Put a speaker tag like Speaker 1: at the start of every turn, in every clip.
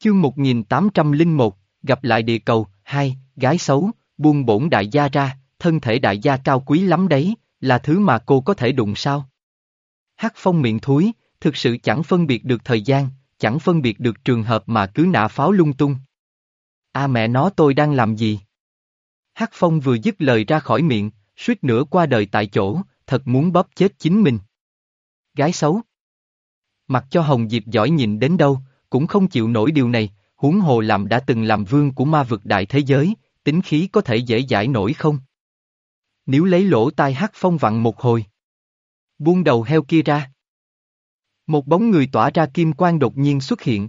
Speaker 1: Chương 1801, gặp lại địa cầu, hai, gái xấu, buông bổn đại gia ra, thân thể đại gia cao quý lắm đấy, là thứ mà cô có thể đụng sao? Hắc phong miệng thúi, thực sự chẳng phân biệt được thời gian, chẳng phân biệt được trường hợp mà cứ nã pháo lung tung. A mẹ nó tôi đang làm gì? Hắc phong vừa dứt lời ra khỏi miệng, suýt nữa qua đời tại chỗ, thật muốn bóp chết chính mình. Gái xấu. Mặc cho Hồng Diệp giỏi nhìn đến đâu, cũng không chịu nổi điều này, huống hồ làm đã từng làm vương của ma vực đại thế giới, tính khí có thể dễ giải nổi không? Nếu lấy lỗ tai hắc phong vặn một hồi. Buông đầu heo kia ra. Một bóng người tỏa ra kim quang đột nhiên xuất hiện.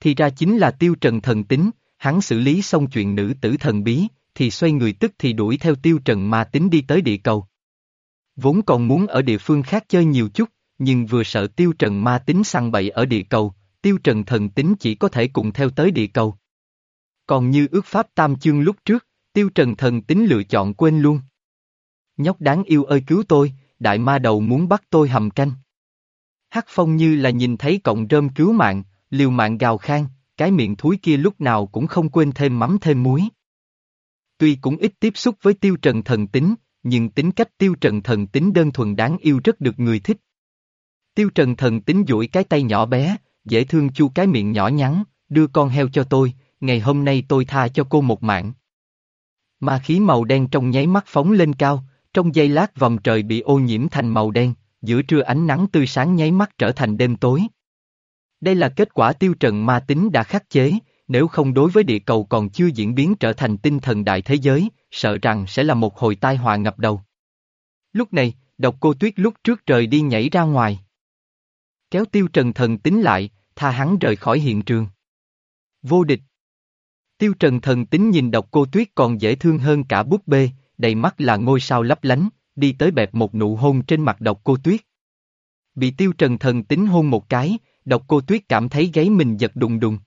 Speaker 1: Thì ra chính là tiêu trần thần tính, hắn xử lý xong chuyện nữ tử thần bí, thì xoay người tức thì đuổi theo tiêu trần ma tính đi tới địa cầu. Vốn còn muốn ở địa phương khác chơi nhiều chút, nhưng vừa sợ tiêu trần ma tính săn bậy ở địa cầu, tiêu trần thần tính chỉ có thể cùng theo tới địa cầu. Còn như ước pháp tam chương lúc trước, tiêu trần thần tính lựa chọn quên luôn. Nhóc đáng yêu ơi cứu tôi, đại ma đầu muốn bắt tôi hầm canh. Hắc phong như là nhìn thấy cọng rơm cứu mạng, liều mạng gào khang, cái miệng thúi kia lúc nào cũng không quên thêm mắm thêm muối. Tuy cũng ít tiếp xúc với tiêu trần thần tính, nhưng tính cách tiêu trần thần tính đơn thuần đáng yêu rất được người thích. Tiêu trần thần tính duỗi cái tay nhỏ bé, dễ thương chu cái miệng nhỏ nhắn, đưa con heo cho tôi, ngày hôm nay tôi tha cho cô một mạng. Ma khí màu đen trong nháy mắt phóng lên cao, trong giây lát vòng trời bị ô nhiễm thành màu đen, giữa trưa ánh nắng tươi sáng nháy mắt trở thành đêm tối. Đây là kết quả tiêu trần ma tính đã khắc chế, nếu không đối với địa cầu còn chưa diễn biến trở thành tinh thần đại thế giới, sợ rằng sẽ là một hồi tai họa ngập đầu. Lúc này, độc cô tuyết lúc trước trời đi nhảy ra ngoài. Kéo tiêu trần thần tính lại, tha hắn rời khỏi hiện trường. Vô địch. Tiêu trần thần tính nhìn độc cô tuyết còn dễ thương hơn cả búp bê, đầy mắt là ngôi sao lấp lánh, đi tới bẹp một nụ hôn trên mặt độc cô tuyết. Bị tiêu trần thần tính hôn một cái, độc cô tuyết cảm thấy gáy mình giật đùng đùng.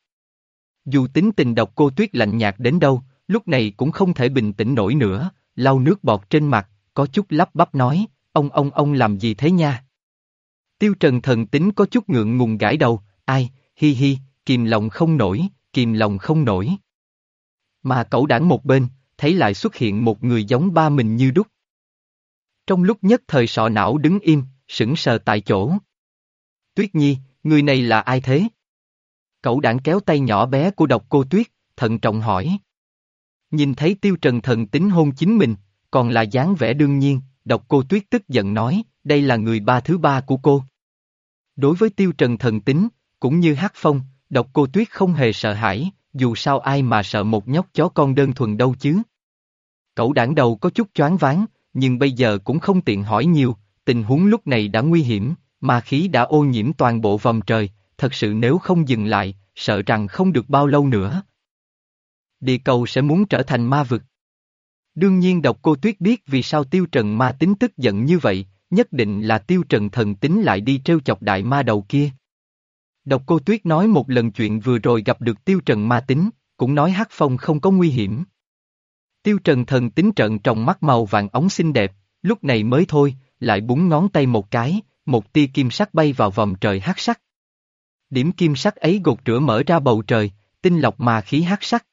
Speaker 1: Dù tính tình độc cô tuyết lạnh nhạt đến đâu, lúc này cũng không thể bình tĩnh nổi nữa, lau nước bọt trên mặt, có chút lắp bắp nói, ông ông ông làm gì thế nha? Tiêu trần thần tính có chút ngượng ngùng gãi đầu, ai, hi hi, kìm lòng không nổi, kìm lòng không nổi. Mà cậu đảng một bên, thấy lại xuất hiện một người giống ba mình như đúc. Trong lúc nhất thời sọ não đứng im, sững sờ tại chỗ. Tuyết Nhi, người này là ai thế? Cậu đảng kéo tay nhỏ bé của độc cô Tuyết, thận trọng hỏi. Nhìn thấy tiêu trần thần tính hôn chính mình, còn là dáng vẻ đương nhiên, độc cô Tuyết tức giận nói, đây là người ba thứ ba của cô. Đối với tiêu trần thần tính, cũng như hát phong, độc cô Tuyết không hề sợ hãi, dù sao ai mà sợ một nhóc chó con đơn thuần đâu chứ. Cậu đảng đầu có chút choáng váng, nhưng bây giờ cũng không tiện hỏi nhiều, tình huống lúc này đã nguy hiểm, mà khí đã ô nhiễm toàn bộ vòng trời, thật sự nếu không dừng lại, sợ rằng không được bao lâu nữa. Địa cầu sẽ muốn trở thành ma vực. Đương nhiên độc cô tuyết biết vì sao tiêu trần ma tính tức giận như vậy, nhất định là tiêu trần thần tính lại đi trêu chọc đại ma đầu kia. Độc cô tuyết nói một lần chuyện vừa rồi gặp được tiêu trần ma tính, cũng nói hát phong không có nguy hiểm. Tiêu trần thần tính trận trong mắt màu vàng ống xinh đẹp, lúc này mới thôi, lại búng ngón tay một cái, một tia kim sắc bay vào vòng trời hắc sắc. Điểm kim sắc ấy gột rửa mở ra bầu trời, tinh lọc ma khí hắc sắc.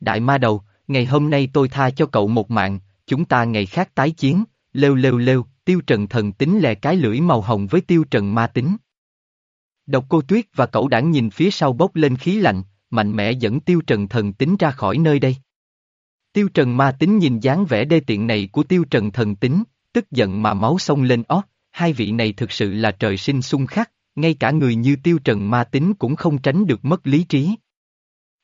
Speaker 1: Đại ma đầu, ngày hôm nay tôi tha cho cậu một mạng, chúng ta ngày khác tái chiến, lêu lêu lêu, tiêu trần thần tính lè cái lưỡi màu hồng với tiêu trần ma tính. Độc cô tuyết và cậu đảng nhìn phía sau bốc lên khí lạnh, mạnh mẽ dẫn tiêu trần thần tính ra khỏi nơi đây. Tiêu trần ma tính nhìn dáng vẻ đê tiện này của tiêu trần thần tính, tức giận mà máu sông lên ót, hai vị này thực sự là trời sinh xung khắc, ngay cả người như tiêu trần ma tính cũng không tránh được mất lý trí.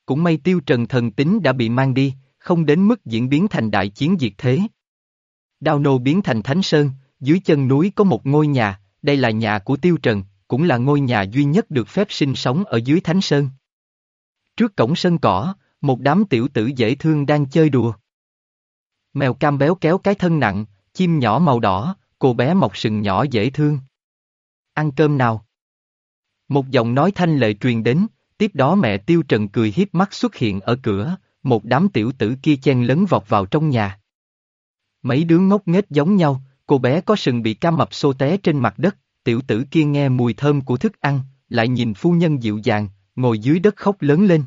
Speaker 1: Cũng may tiêu trần thần tính đã bị mang đi, không đến mức diễn biến thành đại chiến diệt thế. Đao nô biến thành thánh sơn, dưới chân núi có một ngôi nhà, đây là nhà của tiêu trần, cũng là ngôi nhà duy nhất được phép sinh sống ở dưới thánh sơn. Trước cổng sân cỏ, một đám tiểu tử dễ thương đang chơi đùa. Mèo cam béo kéo cái thân nặng, chim nhỏ màu đỏ, cô bé mọc sừng nhỏ dễ thương. Ăn cơm nào? Một giọng nói thanh lệ truyền đến, tiếp đó mẹ Tiêu Trần cười hiếp mắt xuất hiện ở cửa, một đám tiểu tử kia chen lấn vọt vào trong nhà. Mấy đứa ngốc nghếch giống nhau, cô bé có sừng bị cam mập xô té trên mặt đất, tiểu tử kia nghe mùi thơm của thức ăn, lại nhìn phu nhân dịu dàng, ngồi dưới đất khóc lớn lên.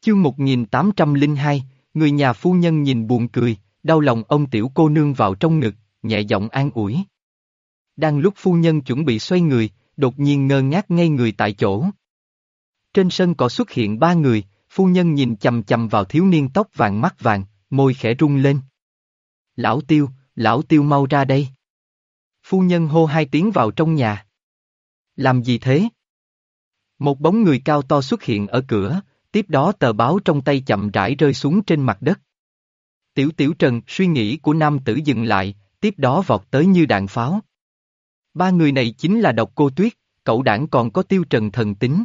Speaker 1: Chương 1802, người nhà phu nhân nhìn buồn cười, đau lòng ông tiểu cô nương vào trong ngực, nhẹ giọng an ủi. Đang lúc phu nhân chuẩn bị xoay người, đột nhiên ngơ ngác ngay người tại chỗ. Trên sân cỏ xuất hiện ba người, phu nhân nhìn chầm chầm vào thiếu niên tóc vàng mắt vàng, môi khẽ rung lên. Lão tiêu, lão tiêu mau ra đây. Phu nhân hô hai tiếng vào trong nhà. Làm gì thế? Một bóng người cao to xuất hiện ở cửa, tiếp đó tờ báo trong tay chậm rãi rơi xuống trên mặt đất. Tiểu tiểu trần, suy nghĩ của nam tử dừng lại, tiếp đó vọt tới như đạn pháo. Ba người này chính là độc cô tuyết, cậu đảng còn có tiêu trần thần tính.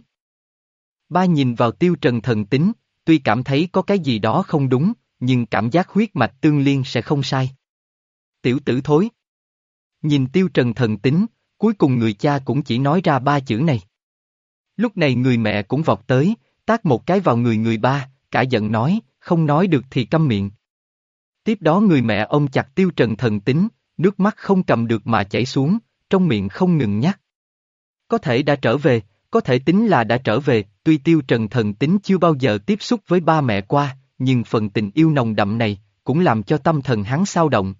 Speaker 1: Ba nhìn vào tiêu trần thần tính, tuy cảm thấy có cái gì đó không đúng, nhưng cảm giác huyết mạch tương liên sẽ không sai. Tiểu tử thối. Nhìn tiêu trần thần tính, cuối cùng người cha cũng chỉ nói ra ba chữ này. Lúc này người mẹ cũng vọt tới, tác một cái vào người người ba, cả giận nói, không nói được thì câm miệng. Tiếp đó người mẹ ông chặt tiêu trần thần tính, nước mắt không cầm được mà chảy xuống, trong miệng không ngừng nhắc. Có thể đã trở về, có thể tính là đã trở về, tuy tiêu trần thần tính chưa bao giờ tiếp xúc với ba mẹ qua, nhưng phần tình yêu nồng đậm này, cũng làm cho tâm thần hắn sao động.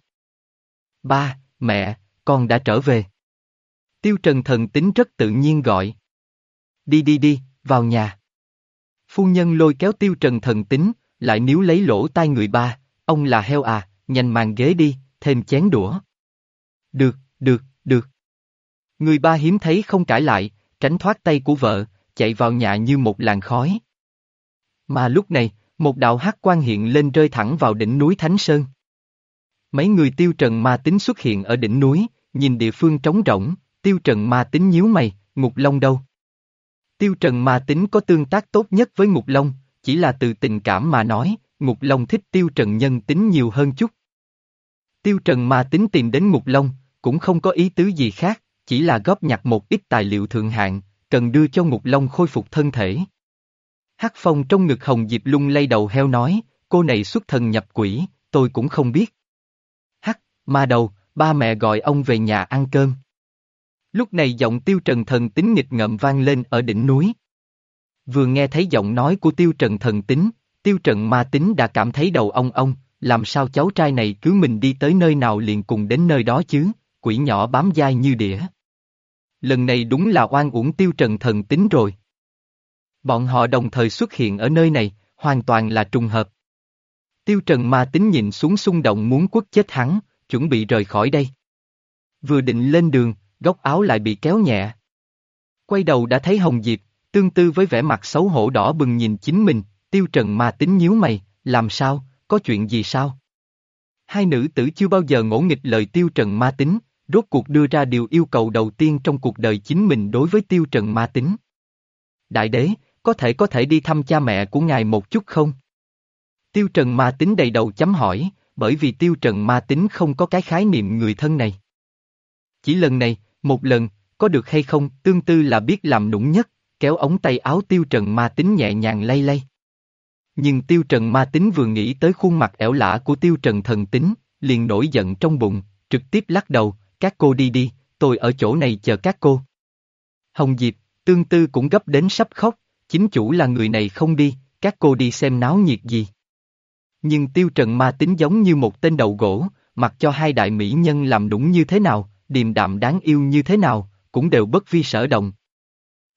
Speaker 1: Ba, mẹ, con đã trở về. Tiêu trần thần tính rất tự nhiên gọi. Đi đi đi, vào nhà. Phu nhân lôi kéo tiêu trần thần tính, lại níu lấy lỗ tai người ba, ông là heo à, nhanh màn ghế đi, thêm chén đũa. Được, được, được. Người ba hiếm thấy không cãi lại, tránh thoát tay của vợ, chạy vào nhà như một làn khói. Mà lúc này, một đạo hắc quan hiện lên rơi thẳng vào đỉnh núi Thánh Sơn. Mấy người tiêu trần ma tính xuất hiện ở đỉnh núi, nhìn địa phương trống rỗng, tiêu trần ma tính nhíu mày, ngục long đâu? Tiêu trần ma tính có tương tác tốt nhất với ngục long, chỉ là từ tình cảm mà nói, ngục long thích tiêu trần nhân tính nhiều hơn chút. Tiêu trần ma tính tìm đến ngục long, cũng không có ý tứ gì khác, chỉ là góp nhặt một ít tài liệu thượng hạng, cần đưa cho ngục long khôi phục thân thể. Hắc phong trong ngực hồng diệp lung lay đầu heo nói, cô này xuất thần nhập quỷ, tôi cũng không biết. Hắc, ma đầu, ba mẹ gọi ông về nhà ăn cơm. Lúc này giọng tiêu trần thần tính nghịch ngợm vang lên ở đỉnh núi. Vừa nghe thấy giọng nói của tiêu trần thần tính, tiêu trần ma tính đã cảm thấy đầu ông ông, làm sao cháu trai này cứ mình đi tới nơi nào liền cùng đến nơi đó chứ, quỷ nhỏ bám dai như đĩa. Lần này đúng là oan uổng tiêu trần thần tính rồi. Bọn họ đồng thời xuất hiện ở nơi này, hoàn toàn là trùng hợp. Tiêu trần ma tính nhìn xuống xung động muốn quất chết hắn, chuẩn bị rời khỏi đây. Vừa định lên đường, góc áo lại bị kéo nhẹ. Quay đầu đã thấy Hồng Diệp, tương tư với vẻ mặt xấu hổ đỏ bừng nhìn chính mình, tiêu trần ma tính nhíu mày, làm sao, có chuyện gì sao? Hai nữ tử chưa bao giờ ngỗ nghịch lời tiêu trần ma tính, rốt cuộc đưa ra điều yêu cầu đầu tiên trong cuộc đời chính mình đối với tiêu trần ma tính. Đại đế, có thể có thể đi thăm cha mẹ của ngài một chút không? Tiêu trần ma tính đầy đầu chấm hỏi, bởi vì tiêu trần ma tính không có cái khái niệm người thân này. Chỉ lần này, một lần, có được hay không, tương tư là biết làm nũng nhất, kéo ống tay áo tiêu trần ma tính nhẹ nhàng lay lay. Nhưng tiêu trần ma tính vừa nghĩ tới khuôn mặt ẻo lả của tiêu trần thần tính, liền nổi giận trong bụng, trực tiếp lắc đầu, các cô đi đi, tôi ở chỗ này chờ các cô. Hồng Diệp, tương tư cũng gấp đến sắp khóc, chính chủ là người này không đi, các cô đi xem náo nhiệt gì. Nhưng tiêu trần ma tính giống như một tên đầu gỗ, mặc cho hai đại mỹ nhân làm đúng như thế nào, điềm đạm đáng yêu như thế nào, cũng đều bất vi sở động.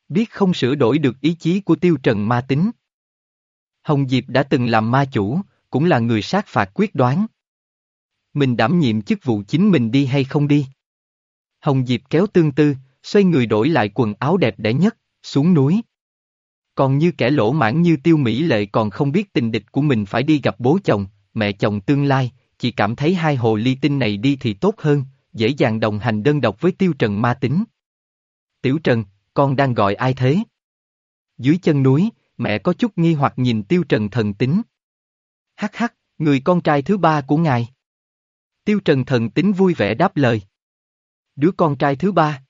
Speaker 1: Biết không sửa đổi được ý chí của tiêu trần ma tính. Hồng Diệp đã từng làm ma chủ, cũng là người sát phạt quyết đoán. Mình đảm nhiệm chức vụ chính mình đi hay không đi. Hồng Diệp kéo tương tư, xoay người đổi lại quần áo đẹp đẽ nhất, xuống núi. Còn như kẻ lỗ mãn như tiêu mỹ lệ còn không biết tình địch của mình phải đi gặp bố chồng, mẹ chồng tương lai, chỉ cảm thấy hai hồ ly tinh này đi thì tốt hơn, dễ dàng đồng hành đơn độc với tiêu trần ma tính. Tiểu trần, con đang gọi ai thế? Dưới chân núi, mẹ có chút nghi hoặc nhìn tiêu trần thần tính. Hắc hắc, người con trai thứ ba của ngài. Tiêu trần thần tính vui vẻ đáp lời. Đứa con trai thứ ba.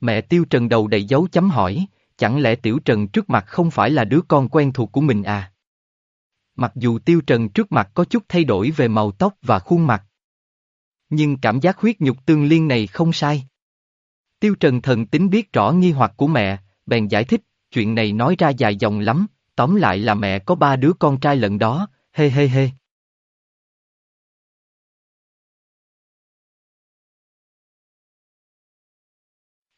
Speaker 1: Mẹ tiêu trần đầu đầy dấu chấm hỏi, chẳng lẽ tiểu trần trước mặt không phải là đứa con quen thuộc của mình à? Mặc dù tiêu trần trước mặt có chút thay đổi về màu tóc và khuôn mặt. Nhưng cảm giác huyết nhục tương liên này không sai. Tiêu Trần thần tính biết rõ nghi hoặc của mẹ, bèn giải thích, chuyện này nói ra dài dòng lắm, tóm lại là mẹ có ba đứa con trai lận đó, hê hê hê.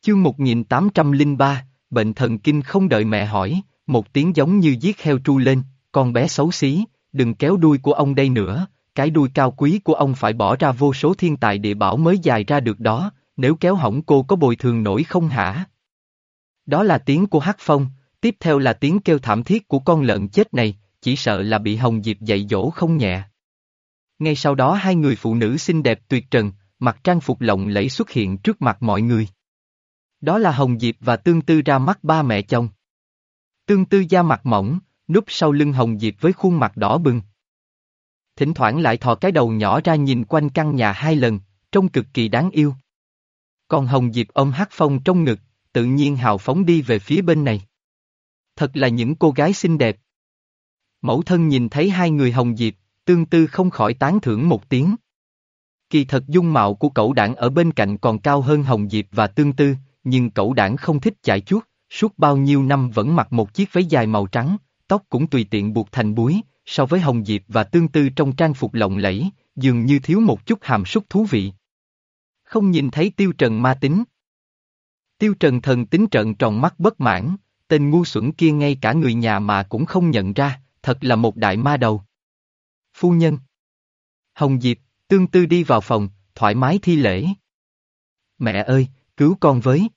Speaker 1: Chương 1803, bệnh thần kinh không đợi mẹ hỏi, một tiếng giống như giết heo tru lên, con bé xấu xí, đừng kéo đuôi của ông đây nữa, cái đuôi cao quý của ông phải bỏ ra vô số thiên tài địa bảo mới dài ra được đó, nếu kéo hỏng cô có bồi thường nổi không hả? Đó là tiếng của Hắc Phong, tiếp theo là tiếng kêu thảm thiết của con lợn chết này, chỉ sợ là bị Hồng Diệp dạy dỗ không nhẹ. Ngay sau đó hai người phụ nữ xinh đẹp tuyệt trần, mặc trang phục lộng lẫy xuất hiện trước mặt mọi người. Đó là Hồng Diệp và Tương Tư ra mắt ba mẹ chồng. Tương Tư da mặt mỏng, núp sau lưng Hồng Diệp với khuôn mặt đỏ bừng. Thỉnh thoảng lại thò cái đầu nhỏ ra nhìn quanh căn nhà hai lần, trông cực kỳ đáng yêu. Còn Hồng Diệp ôm hát phong trong ngực, tự nhiên hào phóng đi về phía bên này. Thật là những cô gái xinh đẹp. Mẫu thân nhìn thấy hai người Hồng Diệp, tương tư không khỏi tán thưởng một tiếng. Kỳ thật dung mạo của cậu đảng ở bên cạnh còn cao hơn Hồng Diệp và tương tư, nhưng cậu đảng không thích chạy chuốt, suốt bao nhiêu năm vẫn mặc một chiếc váy dài màu trắng, tóc cũng tùy tiện buộc thành búi, so với Hồng Diệp và tương tư trong trang phục lộng lẫy, dường như thiếu một chút hàm súc thú vị. Không nhìn thấy tiêu trần ma tính. Tiêu trần thần tính trận tròn mắt bất mãn, tên ngu xuẩn kia ngay cả người nhà mà cũng không nhận ra, thật là một đại ma đầu. Phu nhân Hồng Diệp, tương tư đi vào phòng, thoải mái thi lễ. Mẹ ơi, cứu con với.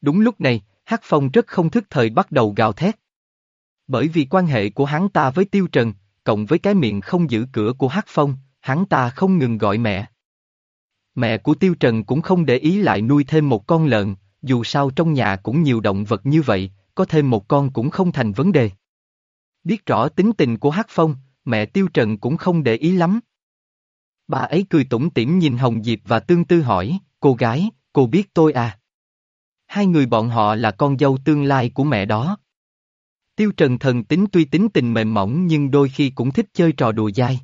Speaker 1: Đúng lúc này, Hắc Phong rất không thức thời bắt đầu gào thét. Bởi vì quan hệ của hắn ta với Tiêu Trần, cộng với cái miệng không giữ cửa của Hắc Phong, hắn ta không ngừng gọi mẹ. Mẹ của Tiêu Trần cũng không để ý lại nuôi thêm một con lợn, dù sao trong nhà cũng nhiều động vật như vậy, có thêm một con cũng không thành vấn đề. Biết rõ tính tình của Hắc Phong, mẹ Tiêu Trần cũng không để ý lắm. Bà ấy cười tủm tỉm nhìn Hồng Diệp và tương tư hỏi, cô gái, cô biết tôi à? Hai người bọn họ là con dâu tương lai của mẹ đó. Tiêu Trần thần tính tuy tính tình mềm mỏng nhưng đôi khi cũng thích chơi trò đùa dai.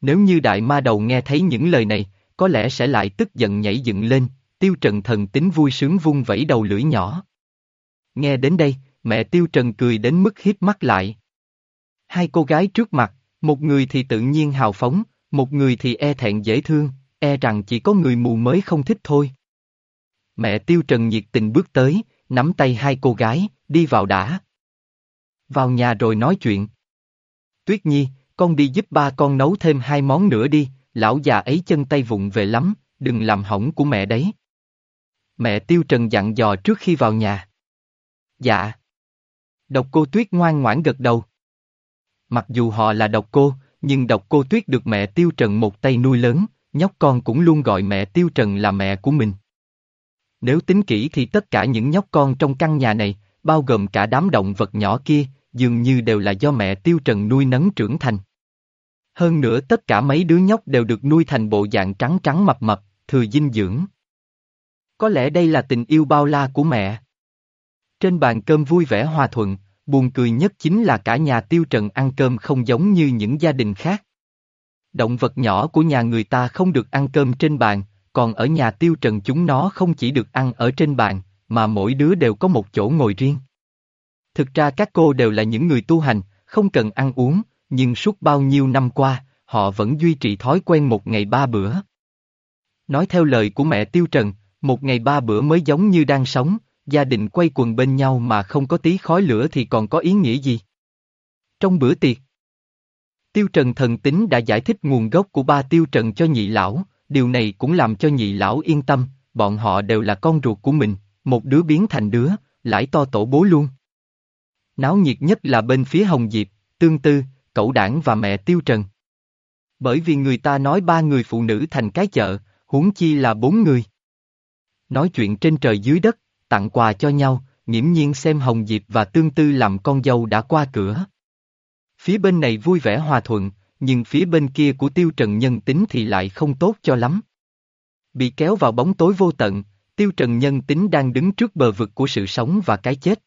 Speaker 1: Nếu như đại ma đầu nghe thấy những lời này, có lẽ sẽ lại tức giận nhảy dựng lên, Tiêu Trần thần tính vui sướng vung vẫy đầu lưỡi nhỏ. Nghe đến đây, mẹ Tiêu Trần cười đến mức hít mắt lại. Hai cô gái trước mặt, một người thì tự nhiên hào phóng, một người thì e thẹn dễ thương, e rằng chỉ có người mù mới không thích thôi. Mẹ Tiêu Trần nhiệt tình bước tới, nắm tay hai cô gái, đi vào đã. Vào nhà rồi nói chuyện. Tuyết Nhi, con đi giúp ba con nấu thêm hai món nữa đi, lão già ấy chân tay vụng về lắm, đừng làm hỏng của mẹ đấy. Mẹ Tiêu Trần dặn dò trước khi vào nhà. Dạ. Độc cô Tuyết ngoan ngoãn gật đầu. Mặc dù họ là độc cô, nhưng độc cô Tuyết được mẹ Tiêu Trần một tay nuôi lớn, nhóc con cũng luôn gọi mẹ Tiêu Trần là mẹ của mình. Nếu tính kỹ thì tất cả những nhóc con trong căn nhà này, bao gồm cả đám động vật nhỏ kia, dường như đều là do mẹ Tiêu Trần nuôi nấng trưởng thành. Hơn nữa tất cả mấy đứa nhóc đều được nuôi thành bộ dạng trắng trắng mập mập, thừa dinh dưỡng. Có lẽ đây là tình yêu bao la của mẹ. Trên bàn cơm vui vẻ hòa thuận, buồn cười nhất chính là cả nhà Tiêu Trần ăn cơm không giống như những gia đình khác. Động vật nhỏ của nhà người ta không được ăn cơm trên bàn, còn ở nhà Tiêu Trần chúng nó không chỉ được ăn ở trên bàn, mà mỗi đứa đều có một chỗ ngồi riêng. Thực ra các cô đều là những người tu hành, không cần ăn uống, nhưng suốt bao nhiêu năm qua, họ vẫn duy trì thói quen một ngày ba bữa. Nói theo lời của mẹ Tiêu Trần, một ngày ba bữa mới giống như đang sống, gia đình quay quần bên nhau mà không có tí khói lửa thì còn có ý nghĩa gì? Trong bữa tiệc, Tiêu Trần thần tính đã giải thích nguồn gốc của ba Tiêu Trần cho nhị lão, điều này cũng làm cho nhị lão yên tâm, bọn họ đều là con ruột của mình, một đứa biến thành đứa, lãi to tổ bố luôn. Náo nhiệt nhất là bên phía Hồng Diệp, Tương Tư, Cẩu Đảng và mẹ Tiêu Trần. Bởi vì người ta nói ba người phụ nữ thành cái chợ, huống chi là bốn người. Nói chuyện trên trời dưới đất, tặng quà cho nhau, nghiễm nhiên xem Hồng Diệp và Tương Tư làm con dâu đã qua cửa. Phía bên này vui vẻ hòa thuận, nhưng phía bên kia của Tiêu Trần nhân tính thì lại không tốt cho lắm. Bị kéo vào bóng tối vô tận, Tiêu Trần nhân tính đang đứng trước bờ vực của sự sống và cái chết.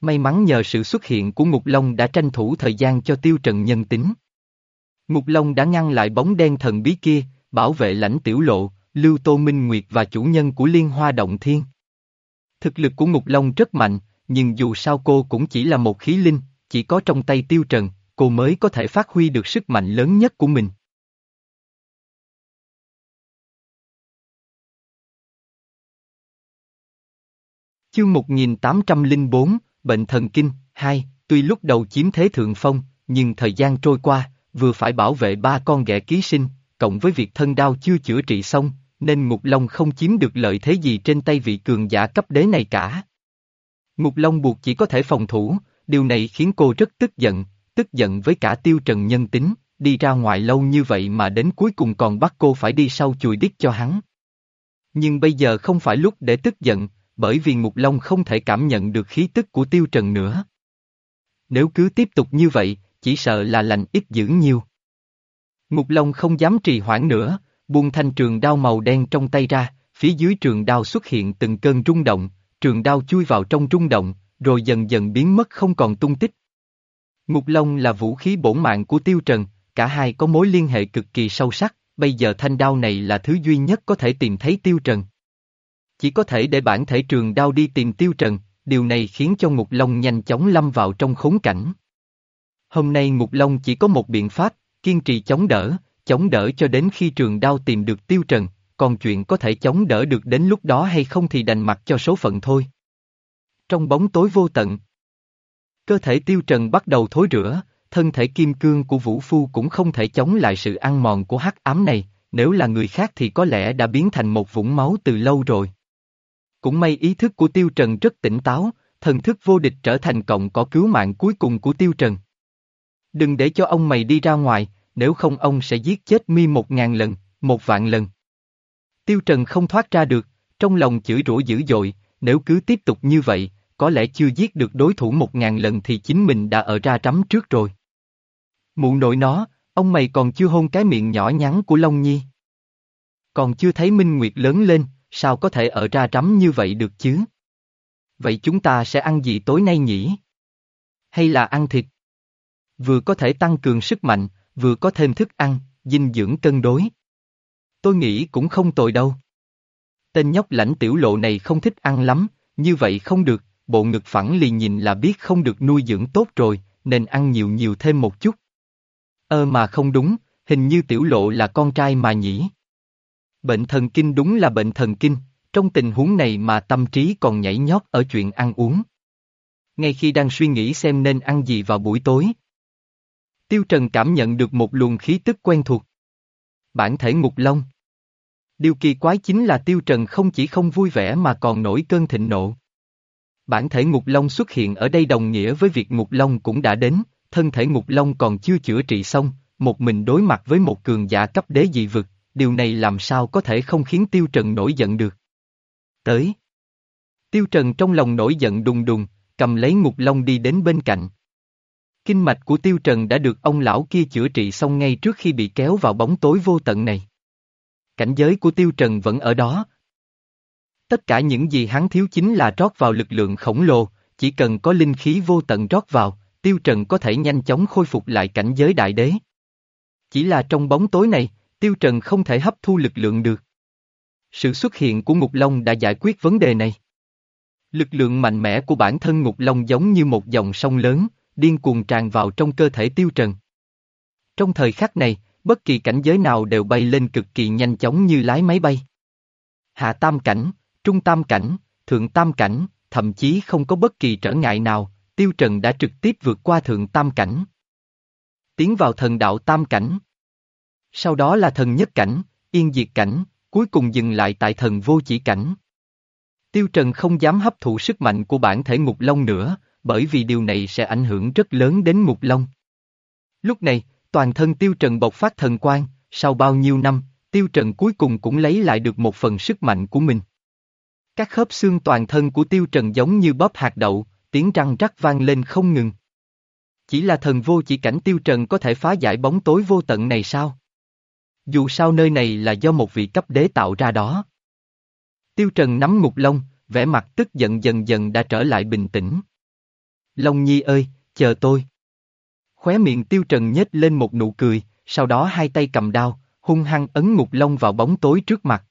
Speaker 1: May mắn nhờ sự xuất hiện của Ngục Long đã tranh thủ thời gian cho Tiêu Trần nhân tính. Ngục Long đã ngăn lại bóng đen thần bí kia, bảo vệ lãnh tiểu lộ, Lưu Tô Minh Nguyệt và chủ nhân của Liên Hoa Động Thiên. Thực lực của Ngục Long rất mạnh, nhưng dù sao cô cũng chỉ là một khí linh, chỉ có trong tay tiêu trần, cô mới có thể phát huy được sức mạnh lớn nhất của mình. Chương 1804, Bệnh thần kinh, 2, tuy lúc đầu chiếm thế thượng phong, nhưng thời gian trôi qua, vừa phải bảo vệ ba con ghẻ ký sinh, cộng với việc thân đau chưa chữa trị xong, nên Ngục Long không chiếm được lợi thế gì trên tay vị cường giả cấp đế này cả. Ngục Long buộc chỉ có thể phòng thủ, điều này khiến cô rất tức giận, tức giận với cả tiêu trần nhân tính, đi ra ngoài lâu như vậy mà đến cuối cùng còn bắt cô phải đi sau chùi đít cho hắn. Nhưng bây giờ không phải lúc để tức giận, bởi vì Ngục Long không thể cảm nhận được khí tức của tiêu trần nữa. Nếu cứ tiếp tục như vậy, chỉ sợ là lành ít dữ nhiều. Ngục Long không dám trì hoãn nữa, buông thanh trường đao màu đen trong tay ra, phía dưới trường đao xuất hiện từng cơn rung động, trường đao chui vào trong rung động, rồi dần dần biến mất không còn tung tích. Ngục Long là vũ khí bổn mạng của Tiêu Trần, cả hai có mối liên hệ cực kỳ sâu sắc, bây giờ thanh đao này là thứ duy nhất có thể tìm thấy Tiêu Trần. Chỉ có thể để bản thể trường đao đi tìm Tiêu Trần, điều này khiến cho Ngục Long nhanh chóng lâm vào trong khốn cảnh. Hôm nay Ngục Long chỉ có một biện pháp, kiên trì chống đỡ, chống đỡ cho đến khi trường đao tìm được Tiêu Trần, còn chuyện có thể chống đỡ được đến lúc đó hay không thì đành mặc cho số phận thôi. Trong bóng tối vô tận, cơ thể Tiêu Trần bắt đầu thối rữa, thân thể kim cương của Vũ Phu cũng không thể chống lại sự ăn mòn của hắc ám này, nếu là người khác thì có lẽ đã biến thành một vũng máu từ lâu rồi. Cũng may ý thức của Tiêu Trần rất tỉnh táo, thần thức vô địch trở thành cộng có cứu mạng cuối cùng của Tiêu Trần. Đừng để cho ông mày đi ra ngoài, nếu không ông sẽ giết chết mi một ngàn lần, một vạn lần. Tiêu Trần không thoát ra được, trong lòng chửi rủa dữ dội, nếu cứ tiếp tục như vậy, có lẽ chưa giết được đối thủ một ngàn lần thì chính mình đã ở ra trắm trước rồi. Mụ nội nó, ông mày còn chưa hôn cái miệng nhỏ nhắn của Long Nhi. Còn chưa thấy Minh Nguyệt lớn lên, sao có thể ở ra trắm như vậy được chứ? Vậy chúng ta sẽ ăn gì tối nay nhỉ? Hay là ăn thịt? Vừa có thể tăng cường sức mạnh, vừa có thêm thức ăn, dinh dưỡng cân đối. Tôi nghĩ cũng không tồi đâu. Tên nhóc lãnh tiểu lộ này không thích ăn lắm, như vậy không được, bộ ngực phẳng liền nhìn là biết không được nuôi dưỡng tốt rồi, nên ăn nhiều nhiều thêm một chút. Ơ mà không đúng, hình như tiểu lộ là con trai mà nhỉ. Bệnh thần kinh đúng là bệnh thần kinh, trong tình huống này mà tâm trí còn nhảy nhót ở chuyện ăn uống. Ngay khi đang suy nghĩ xem nên ăn gì vào buổi tối. Tiêu Trần cảm nhận được một luồng khí tức quen thuộc. Bản thể ngục long. Điều kỳ quái chính là Tiêu Trần không chỉ không vui vẻ mà còn nổi cơn thịnh nộ. Bản thể ngục long xuất hiện ở đây đồng nghĩa với việc ngục long cũng đã đến, thân thể ngục long còn chưa chữa trị xong, một mình đối mặt với một cường giả cấp đế dị vực, điều này làm sao có thể không khiến Tiêu Trần nổi giận được. Tới. Tiêu Trần trong lòng nổi giận đùng đùng, cầm lấy ngục long đi đến bên cạnh. Kinh mạch của Tiêu Trần đã được ông lão kia chữa trị xong ngay trước khi bị kéo vào bóng tối vô tận này. Cảnh giới của Tiêu Trần vẫn ở đó. Tất cả những gì hắn thiếu chính là rót vào lực lượng khổng lồ, chỉ cần có linh khí vô tận rót vào, Tiêu Trần có thể nhanh chóng khôi phục lại cảnh giới đại đế. Chỉ là trong bóng tối này, Tiêu Trần không thể hấp thu lực lượng được. Sự xuất hiện của Ngục Long đã giải quyết vấn đề này. Lực lượng mạnh mẽ của bản thân Ngục Long giống như một dòng sông lớn, điên cuồng tràn vào trong cơ thể Tiêu Trần. Trong thời khắc này, bất kỳ cảnh giới nào đều bay lên cực kỳ nhanh chóng như lái máy bay. Hạ tam cảnh, trung tam cảnh, thượng tam cảnh, thậm chí không có bất kỳ trở ngại nào, Tiêu Trần đã trực tiếp vượt qua thượng tam cảnh. Tiến vào thần đạo tam cảnh. Sau đó là thần nhất cảnh, yên diệt cảnh, cuối cùng dừng lại tại thần vô chỉ cảnh. Tiêu Trần không dám hấp thụ sức mạnh của bản thể Ngục Long nữa, bởi vì điều này sẽ ảnh hưởng rất lớn đến Ngục Long. Lúc này, toàn thân Tiêu Trần bộc phát thần quang, sau bao nhiêu năm, Tiêu Trần cuối cùng cũng lấy lại được một phần sức mạnh của mình. Các khớp xương toàn thân của Tiêu Trần giống như bóp hạt đậu, tiếng răng rắc vang lên không ngừng. Chỉ là thần vô chỉ cảnh Tiêu Trần có thể phá giải bóng tối vô tận này sao? Dù sao nơi này là do một vị cấp đế tạo ra đó. Tiêu Trần nắm ngục lông, vẻ mặt tức giận dần dần đã trở lại bình tĩnh. Long Nhi ơi, chờ tôi. Khóe miệng Tiêu Trần nhếch lên một nụ cười, sau đó hai tay cầm đao, hung hăng ấn ngục long vào bóng tối trước mặt.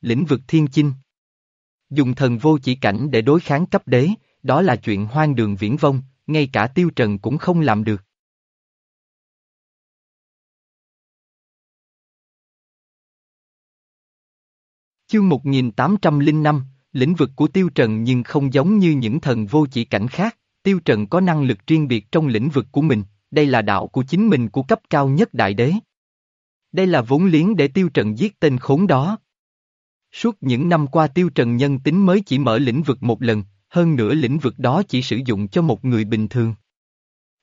Speaker 1: Lĩnh vực thiên chinh Dùng thần vô chỉ cảnh để đối kháng cấp đế, đó là chuyện hoang đường viễn vông, ngay cả tiêu trần cũng không làm được. Chương 1805, lĩnh vực của Tiêu Trần nhưng không giống như những thần vô chỉ cảnh khác, Tiêu Trần có năng lực riêng biệt trong lĩnh vực của mình, đây là đạo của chính mình của cấp cao nhất đại đế. Đây là vốn liếng để Tiêu Trần giết tên khốn đó. Suốt những năm qua Tiêu Trần nhân tính mới chỉ mở lĩnh vực một lần, hơn nữa lĩnh vực đó chỉ sử dụng cho một người bình thường.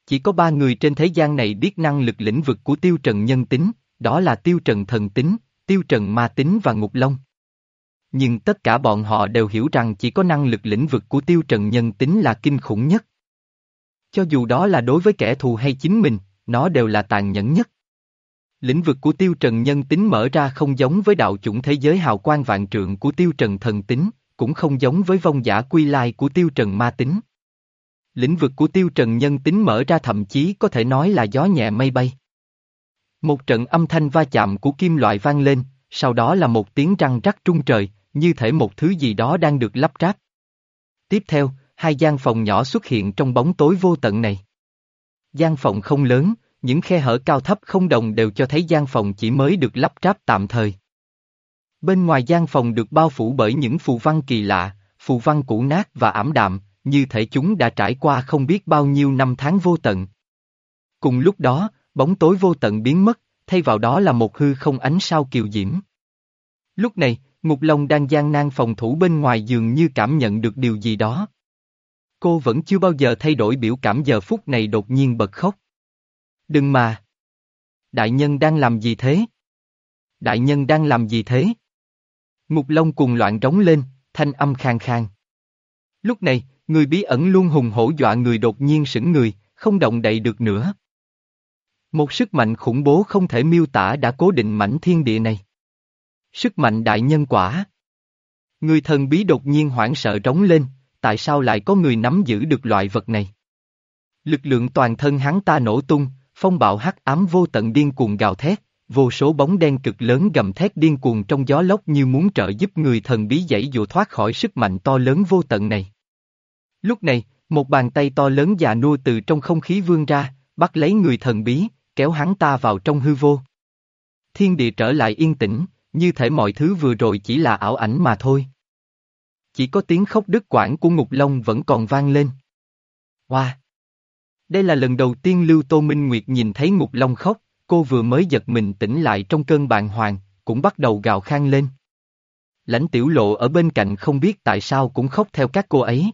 Speaker 1: Chỉ có ba người trên thế gian này biết năng lực lĩnh vực của Tiêu Trần nhân tính, đó là Tiêu Trần thần tính, Tiêu Trần ma tính và Ngục Long. Nhưng tất cả bọn họ đều hiểu rằng chỉ có năng lực lĩnh vực của Tiêu Trần nhân tính là kinh khủng nhất. Cho dù đó là đối với kẻ thù hay chính mình, nó đều là tàn nhẫn nhất. Lĩnh vực của Tiêu Trần nhân tính mở ra không giống với đạo chủng thế giới hào quang vạn trượng của Tiêu Trần thần tính, cũng không giống với vong giả quy lai của Tiêu Trần ma tính. Lĩnh vực của Tiêu Trần nhân tính mở ra thậm chí có thể nói là gió nhẹ mây bay. Một trận âm thanh va chạm của kim loại vang lên, sau đó là một tiếng răng rắc trung trời, như thể một thứ gì đó đang được lắp ráp. Tiếp theo, hai gian phòng nhỏ xuất hiện trong bóng tối vô tận này. Gian phòng không lớn, những khe hở cao thấp không đồng đều cho thấy gian phòng chỉ mới được lắp ráp tạm thời. Bên ngoài gian phòng được bao phủ bởi những phù văn kỳ lạ, phù văn cũ nát và ảm đạm, như thể chúng đã trải qua không biết bao nhiêu năm tháng vô tận. Cùng lúc đó, bóng tối vô tận biến mất, thay vào đó là một hư không ánh sao kiều diễm. Lúc này, Ngục Long đang gian nan phòng thủ bên ngoài dường như cảm nhận được điều gì đó. Cô vẫn chưa bao giờ thay đổi biểu cảm giờ phút này đột nhiên bật khóc. Đừng mà! Đại nhân đang làm gì thế? Đại nhân đang làm gì thế? Ngục Long cùng loạn rống lên, thanh âm khang khang. Lúc này, người bí ẩn luôn hùng hổ dọa người đột nhiên sững người, không động đậy được nữa. Một sức mạnh khủng bố không thể miêu tả đã cố định mảnh thiên địa này. Sức mạnh đại nhân quả. Người thần bí đột nhiên hoảng sợ trống lên, tại sao lại có người nắm giữ được loại vật này? Lực lượng toàn thân hắn ta nổ tung, phong bạo hắc ám vô tận điên cuồng gào thét, vô số bóng đen cực lớn gầm thét điên cuồng trong gió lốc như muốn trợ giúp người thần bí dãy dụ thoát khỏi sức mạnh to lớn vô tận này. Lúc này, một bàn tay to lớn già nua từ trong không khí vươn ra, bắt lấy người thần bí, kéo hắn ta vào trong hư vô. Thiên địa trở lại yên tĩnh, như thể mọi thứ vừa rồi chỉ là ảo ảnh mà thôi. Chỉ có tiếng khóc đứt quãng của Ngục Long vẫn còn vang lên. Hoa! Wow. Đây là lần đầu tiên Lưu Tô Minh Nguyệt nhìn thấy Ngục Long khóc, cô vừa mới giật mình tỉnh lại trong cơn bàng hoàng, cũng bắt đầu gào khan lên. Lãnh tiểu lộ ở bên cạnh không biết tại sao cũng khóc theo các cô ấy.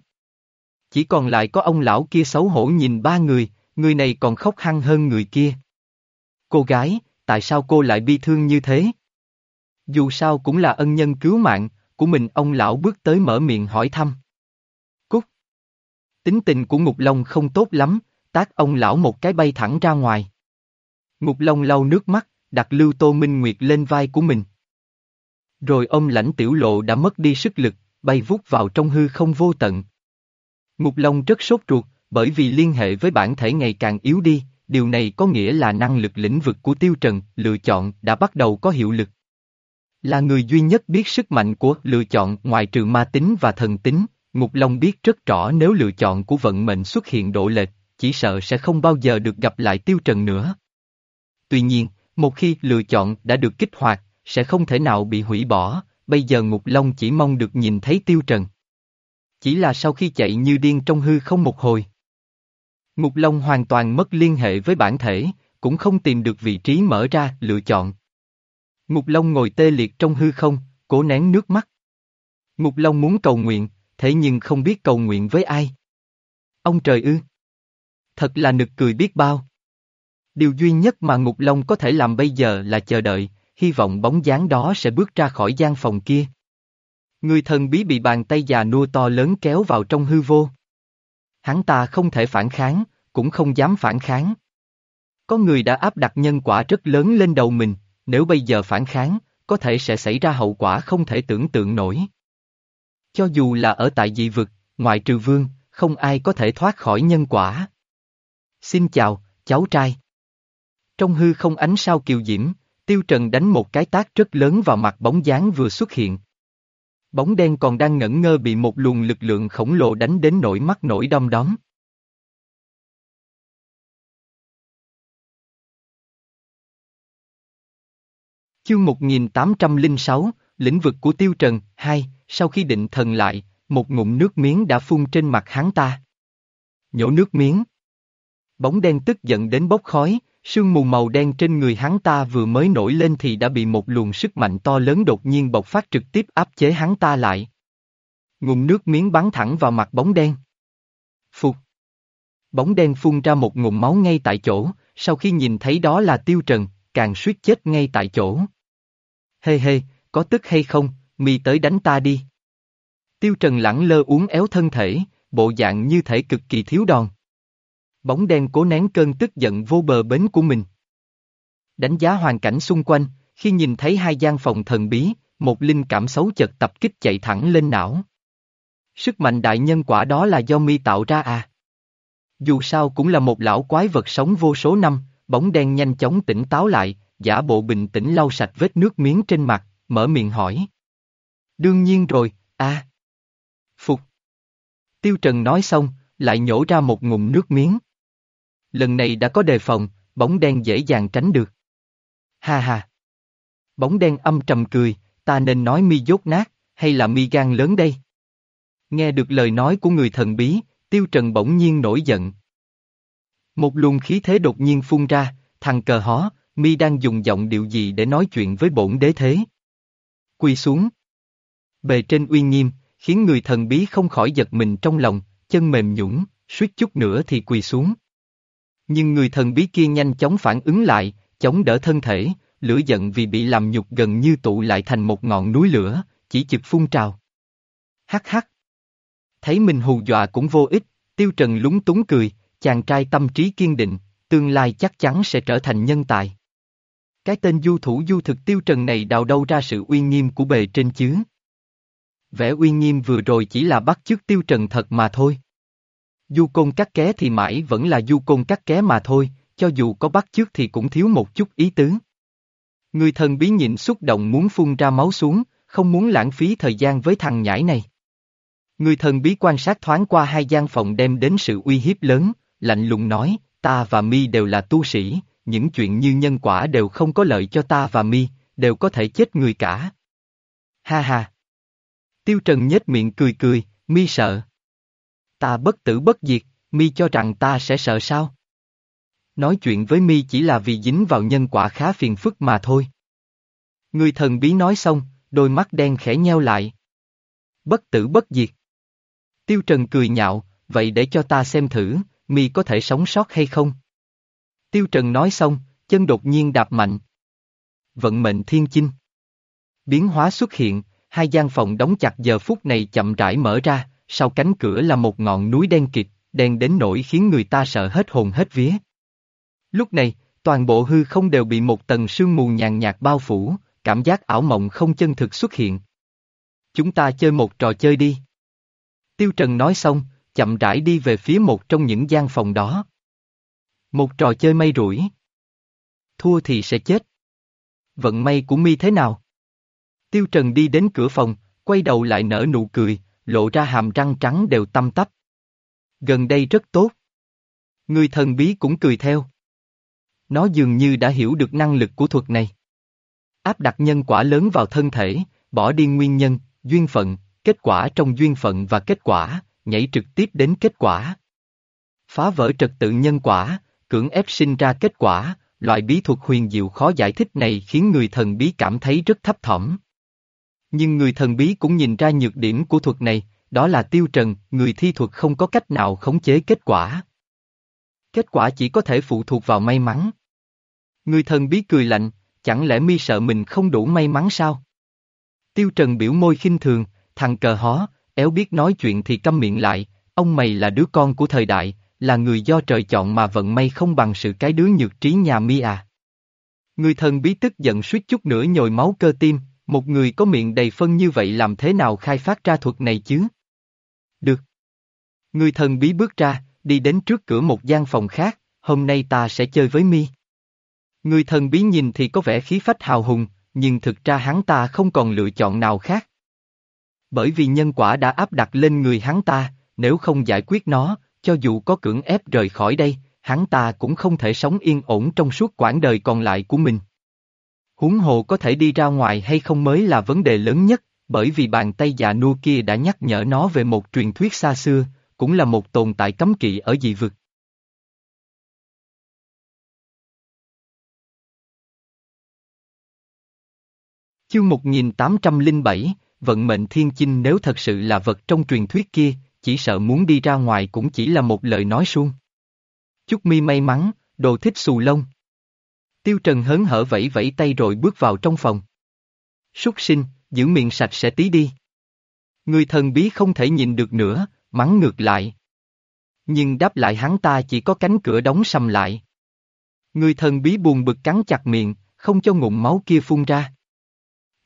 Speaker 1: Chỉ còn lại có ông lão kia xấu hổ nhìn ba người, người này còn khóc hăng hơn người kia. Cô gái, tại sao cô lại bi thương như thế? Dù sao cũng là ân nhân cứu mạng, của mình ông lão bước tới mở miệng hỏi thăm. Cúc. Tính tình của Ngục Long không tốt lắm, tác ông lão một cái bay thẳng ra ngoài. Ngục Long lau nước mắt, đặt Lưu Tô Minh Nguyệt lên vai của mình. Rồi ông lãnh tiểu lộ đã mất đi sức lực, bay vút vào trong hư không vô tận. Ngục Long rất sốt ruột, bởi vì liên hệ với bản thể ngày càng yếu đi, điều này có nghĩa là năng lực lĩnh vực của Tiêu Trần, lựa chọn, đã bắt đầu có hiệu lực. Là người duy nhất biết sức mạnh của lựa chọn ngoài trừ ma tính và thần tính, Ngục Long biết rất rõ nếu lựa chọn của vận mệnh xuất hiện độ lệch, chỉ sợ sẽ không bao giờ được gặp lại Tiêu Trần nữa. Tuy nhiên, một khi lựa chọn đã được kích hoạt, sẽ không thể nào bị hủy bỏ, bây giờ Ngục Long chỉ mong được nhìn thấy Tiêu Trần. Chỉ là sau khi chạy như điên trong hư không một hồi. Ngục Long hoàn toàn mất liên hệ với bản thể, cũng không tìm được vị trí mở ra lựa chọn. Ngục Long ngồi tê liệt trong hư không, cố nén nước mắt. Ngục Long muốn cầu nguyện, thế nhưng không biết cầu nguyện với ai. Ông trời ư! Thật là nực cười biết bao. Điều duy nhất mà Ngục Long có thể làm bây giờ là chờ đợi, hy vọng bóng dáng đó sẽ bước ra khỏi gian phòng kia. Người thần bí bị bàn tay già nua to lớn kéo vào trong hư vô. Hắn ta không thể phản kháng, cũng không dám phản kháng. Có người đã áp đặt nhân quả rất lớn lên đầu mình, nếu bây giờ phản kháng, có thể sẽ xảy ra hậu quả không thể tưởng tượng nổi. Cho dù là ở tại dị vực, ngoại trừ vương, không ai có thể thoát khỏi nhân quả. Xin chào, cháu trai. Trong hư không ánh sao kiều diễm, Tiêu Trần đánh một cái tác rất lớn vào mặt bóng dáng vừa xuất hiện. Bóng đen còn đang ngẩn ngơ bị một luồng lực lượng khổng lồ đánh đến nổi mắt nổi đom đóm. Chương 1806, lĩnh vực của Tiêu Trần, 2, sau khi định thần lại, một ngụm nước miếng đã phun trên mặt hắn ta. Nhổ nước miếng. Bóng đen tức giận đến bốc khói, sương mù màu đen trên người hắn ta vừa mới nổi lên thì đã bị một luồng sức mạnh to lớn đột nhiên bộc phát trực tiếp áp chế hắn ta lại. Ngụm nước miếng bắn thẳng vào mặt bóng đen. Phục. Bóng đen phun ra một ngụm máu ngay tại chỗ, sau khi nhìn thấy đó là tiêu trần, càng suýt chết ngay tại chỗ. Hê hê, có tức hay không, mi tới đánh ta đi. Tiêu Trần lẳng lơ uống éo thân thể, bộ dạng như thể cực kỳ thiếu đòn. Bóng đen cố nén cơn tức giận vô bờ bến của mình. Đánh giá hoàn cảnh xung quanh, khi nhìn thấy hai gian phòng thần bí, một linh cảm xấu chợt tập kích chạy thẳng lên não. Sức mạnh đại nhân quả đó là do mi tạo ra à? Dù sao cũng là một lão quái vật sống vô số năm, bóng đen nhanh chóng tỉnh táo lại, giả bộ bình tĩnh lau sạch vết nước miếng trên mặt, mở miệng hỏi. Đương nhiên rồi, a. Phục. Tiêu Trần nói xong, lại nhổ ra một ngụm nước miếng. Lần này đã có đề phòng, bóng đen dễ dàng tránh được. Ha ha. Bóng đen âm trầm cười, ta nên nói mi dốt nát, hay là mi gan lớn đây? Nghe được lời nói của người thần bí, Tiêu Trần bỗng nhiên nổi giận. Một luồng khí thế đột nhiên phun ra, thằng cờ hó, mi đang dùng giọng điệu gì để nói chuyện với bổn đế thế? Quỳ xuống. Bề trên uy nghiêm, khiến người thần bí không khỏi giật mình trong lòng, chân mềm nhũng, suýt chút nữa thì quỳ xuống. Nhưng người thần bí kia nhanh chóng phản ứng lại, chống đỡ thân thể, lửa giận vì bị làm nhục gần như tụ lại thành một ngọn núi lửa, chỉ chực phun trào. Hắc hắc. Thấy mình hù dọa cũng vô ích, tiêu trần lúng túng cười, chàng trai tâm trí kiên định, tương lai chắc chắn sẽ trở thành nhân tài. Cái tên du thủ du thực tiêu trần này đào đâu ra sự uy nghiêm của bề trên chứ? Vẻ uy nghiêm vừa rồi chỉ là bắt chước tiêu trần thật mà thôi. Du côn cắt ké thì mãi vẫn là du côn cắt ké mà thôi, cho dù có bắt trước thì cũng thiếu một chút ý tứ. Người thần bí nhịn xúc động muốn phun ra máu xuống, không muốn lãng phí thời gian với thằng nhãi này. Người thần bí quan sát thoáng qua hai gian phòng đem đến sự uy hiếp lớn, lạnh lùng nói, ta và mi đều là tu sĩ, những chuyện như nhân quả đều không có lợi cho ta và mi, đều có thể chết người cả. Ha ha. Tiêu Trần nhếch miệng cười cười, mi sợ. Ta bất tử bất diệt, mi cho rằng ta sẽ sợ sao? Nói chuyện với mi chỉ là vì dính vào nhân quả khá phiền phức mà thôi. Người thần bí nói xong, đôi mắt đen khẽ nheo lại. Bất tử bất diệt. Tiêu Trần cười nhạo, vậy để cho ta xem thử, mi có thể sống sót hay không? Tiêu Trần nói xong, chân đột nhiên đạp mạnh. Vận mệnh thiên chinh. Biến hóa xuất hiện, hai gian phòng đóng chặt giờ phút này chậm rãi mở ra, sau cánh cửa là một ngọn núi đen kịt, đen đến nỗi khiến người ta sợ hết hồn hết vía. Lúc này, toàn bộ hư không đều bị một tầng sương mù nhàn nhạt bao phủ, cảm giác ảo mộng không chân thực xuất hiện. Chúng ta chơi một trò chơi đi. Tiêu Trần nói xong, chậm rãi đi về phía một trong những gian phòng đó. Một trò chơi may rủi. Thua thì sẽ chết. Vận may của mi thế nào? Tiêu Trần đi đến cửa phòng, quay đầu lại nở nụ cười, lộ ra hàm răng trắng đều tăm tắp. Gần đây rất tốt. Người thần bí cũng cười theo. Nó dường như đã hiểu được năng lực của thuật này. Áp đặt nhân quả lớn vào thân thể, bỏ đi nguyên nhân, duyên phận, kết quả trong duyên phận và kết quả, nhảy trực tiếp đến kết quả. Phá vỡ trật tự nhân quả, cưỡng ép sinh ra kết quả, loại bí thuật huyền diệu khó giải thích này khiến người thần bí cảm thấy rất thấp thỏm. Nhưng người thần bí cũng nhìn ra nhược điểm của thuật này, đó là tiêu trần, người thi thuật không có cách nào khống chế kết quả. Kết quả chỉ có thể phụ thuộc vào may mắn. Người thần bí cười lạnh, chẳng lẽ mi sợ mình không đủ may mắn sao? Tiêu trần biểu môi khinh thường, thằng cờ hó, éo biết nói chuyện thì câm miệng lại, ông mày là đứa con của thời đại, là người do trời chọn mà vận may không bằng sự cái đứa nhược trí nhà mi à. Người thần bí tức giận suýt chút nữa nhồi máu cơ tim, một người có miệng đầy phân như vậy làm thế nào khai phát ra thuật này chứ? Được. Người thần bí bước ra, đi đến trước cửa một gian phòng khác, hôm nay ta sẽ chơi với mi. Người thần bí nhìn thì có vẻ khí phách hào hùng, nhưng thực ra hắn ta không còn lựa chọn nào khác. Bởi vì nhân quả đã áp đặt lên người hắn ta, nếu không giải quyết nó, cho dù có cưỡng ép rời khỏi đây, hắn ta cũng không thể sống yên ổn trong suốt quãng đời còn lại của mình. Huống hồ có thể đi ra ngoài hay không mới là vấn đề lớn nhất, bởi vì bàn tay già nua kia đã nhắc nhở nó về một truyền thuyết xa xưa, cũng là một tồn tại cấm kỵ ở dị vực. Chương 1807, vận mệnh thiên chinh nếu thật sự là vật trong truyền thuyết kia, chỉ sợ muốn đi ra ngoài cũng chỉ là một lời nói suông. Chúc mi may mắn, đồ thích xù lông. Tiêu Trần hớn hở vẫy vẫy tay rồi bước vào trong phòng. Súc sinh, giữ miệng sạch sẽ tí đi. Người thần bí không thể nhìn được nữa, mắng ngược lại. Nhưng đáp lại hắn ta chỉ có cánh cửa đóng sầm lại. Người thần bí buồn bực cắn chặt miệng, không cho ngụm máu kia phun ra.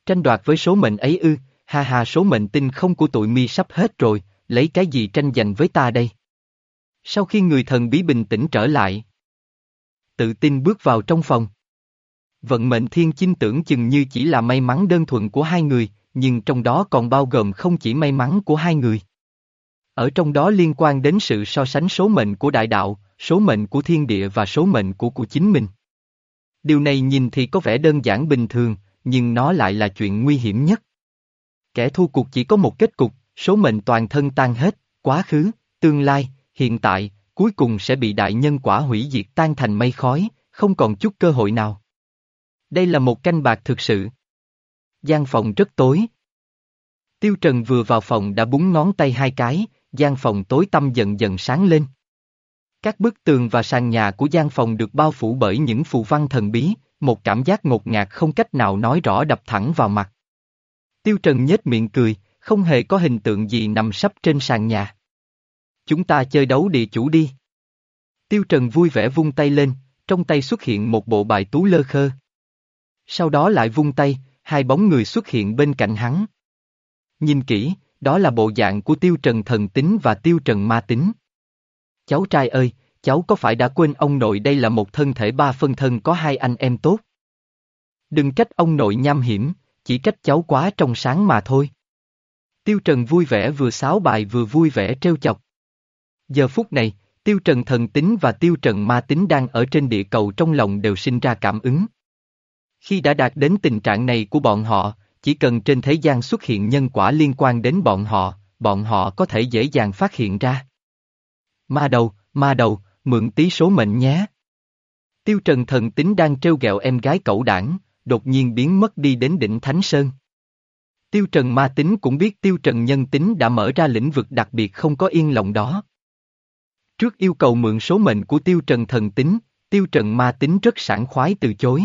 Speaker 1: Tranh đoạt với số mệnh ấy ư, ha ha số mệnh tinh không của tụi mi sắp hết rồi, lấy cái gì tranh giành với ta đây? Sau khi người thần bí bình tĩnh trở lại, tự tin bước vào trong phòng. Vận mệnh thiên chinh tưởng chừng như chỉ là may mắn đơn thuần của hai người, nhưng trong đó còn bao gồm không chỉ may mắn của hai người. Ở trong đó liên quan đến sự so sánh số mệnh của đại đạo, số mệnh của thiên địa và số mệnh của của chính mình. Điều này nhìn thì có vẻ đơn giản bình thường, nhưng nó lại là chuyện nguy hiểm nhất. Kẻ thua cuộc chỉ có một kết cục, số mệnh toàn thân tan hết, quá khứ, tương lai, hiện tại, cuối cùng sẽ bị đại nhân quả hủy diệt tan thành mây khói, không còn chút cơ hội nào. Đây là một canh bạc thực sự. gian phòng rất tối. Tiêu Trần vừa vào phòng đã búng ngón tay hai cái, gian phòng tối tăm dần dần sáng lên. Các bức tường và sàn nhà của gian phòng được bao phủ bởi những phù văn thần bí, một cảm giác ngột ngạt không cách nào nói rõ đập thẳng vào mặt. Tiêu Trần nhếch miệng cười, không hề có hình tượng gì nằm sắp trên sàn nhà. Chúng ta chơi đấu địa chủ đi. Tiêu Trần vui vẻ vung tay lên, trong tay xuất hiện một bộ bài tú lơ khơ. Sau đó lại vung tay, hai bóng người xuất hiện bên cạnh hắn. Nhìn kỹ, đó là bộ dạng của Tiêu Trần thần tính và Tiêu Trần ma tính. Cháu trai ơi, cháu có phải đã quên ông nội đây là một thân thể ba phân thân có hai anh em tốt? Đừng trách ông nội nham hiểm, chỉ trách cháu quá trong sáng mà thôi. Tiêu Trần vui vẻ vừa sáo bài vừa vui vẻ trêu chọc. Giờ phút này, Tiêu Trần thần tính và Tiêu Trần ma tính đang ở trên địa cầu trong lòng đều sinh ra cảm ứng. Khi đã đạt đến tình trạng này của bọn họ, chỉ cần trên thế gian xuất hiện nhân quả liên quan đến bọn họ, bọn họ có thể dễ dàng phát hiện ra. Ma đầu, ma đầu, mượn tí số mệnh nhé. Tiêu Trần thần tính đang trêu ghẹo em gái cậu đảng, đột nhiên biến mất đi đến đỉnh Thánh Sơn. Tiêu Trần ma tính cũng biết Tiêu Trần nhân tính đã mở ra lĩnh vực đặc biệt không có yên lòng đó. Trước yêu cầu mượn số mệnh của Tiêu Trần thần tính, Tiêu Trần ma tính rất sảng khoái từ chối.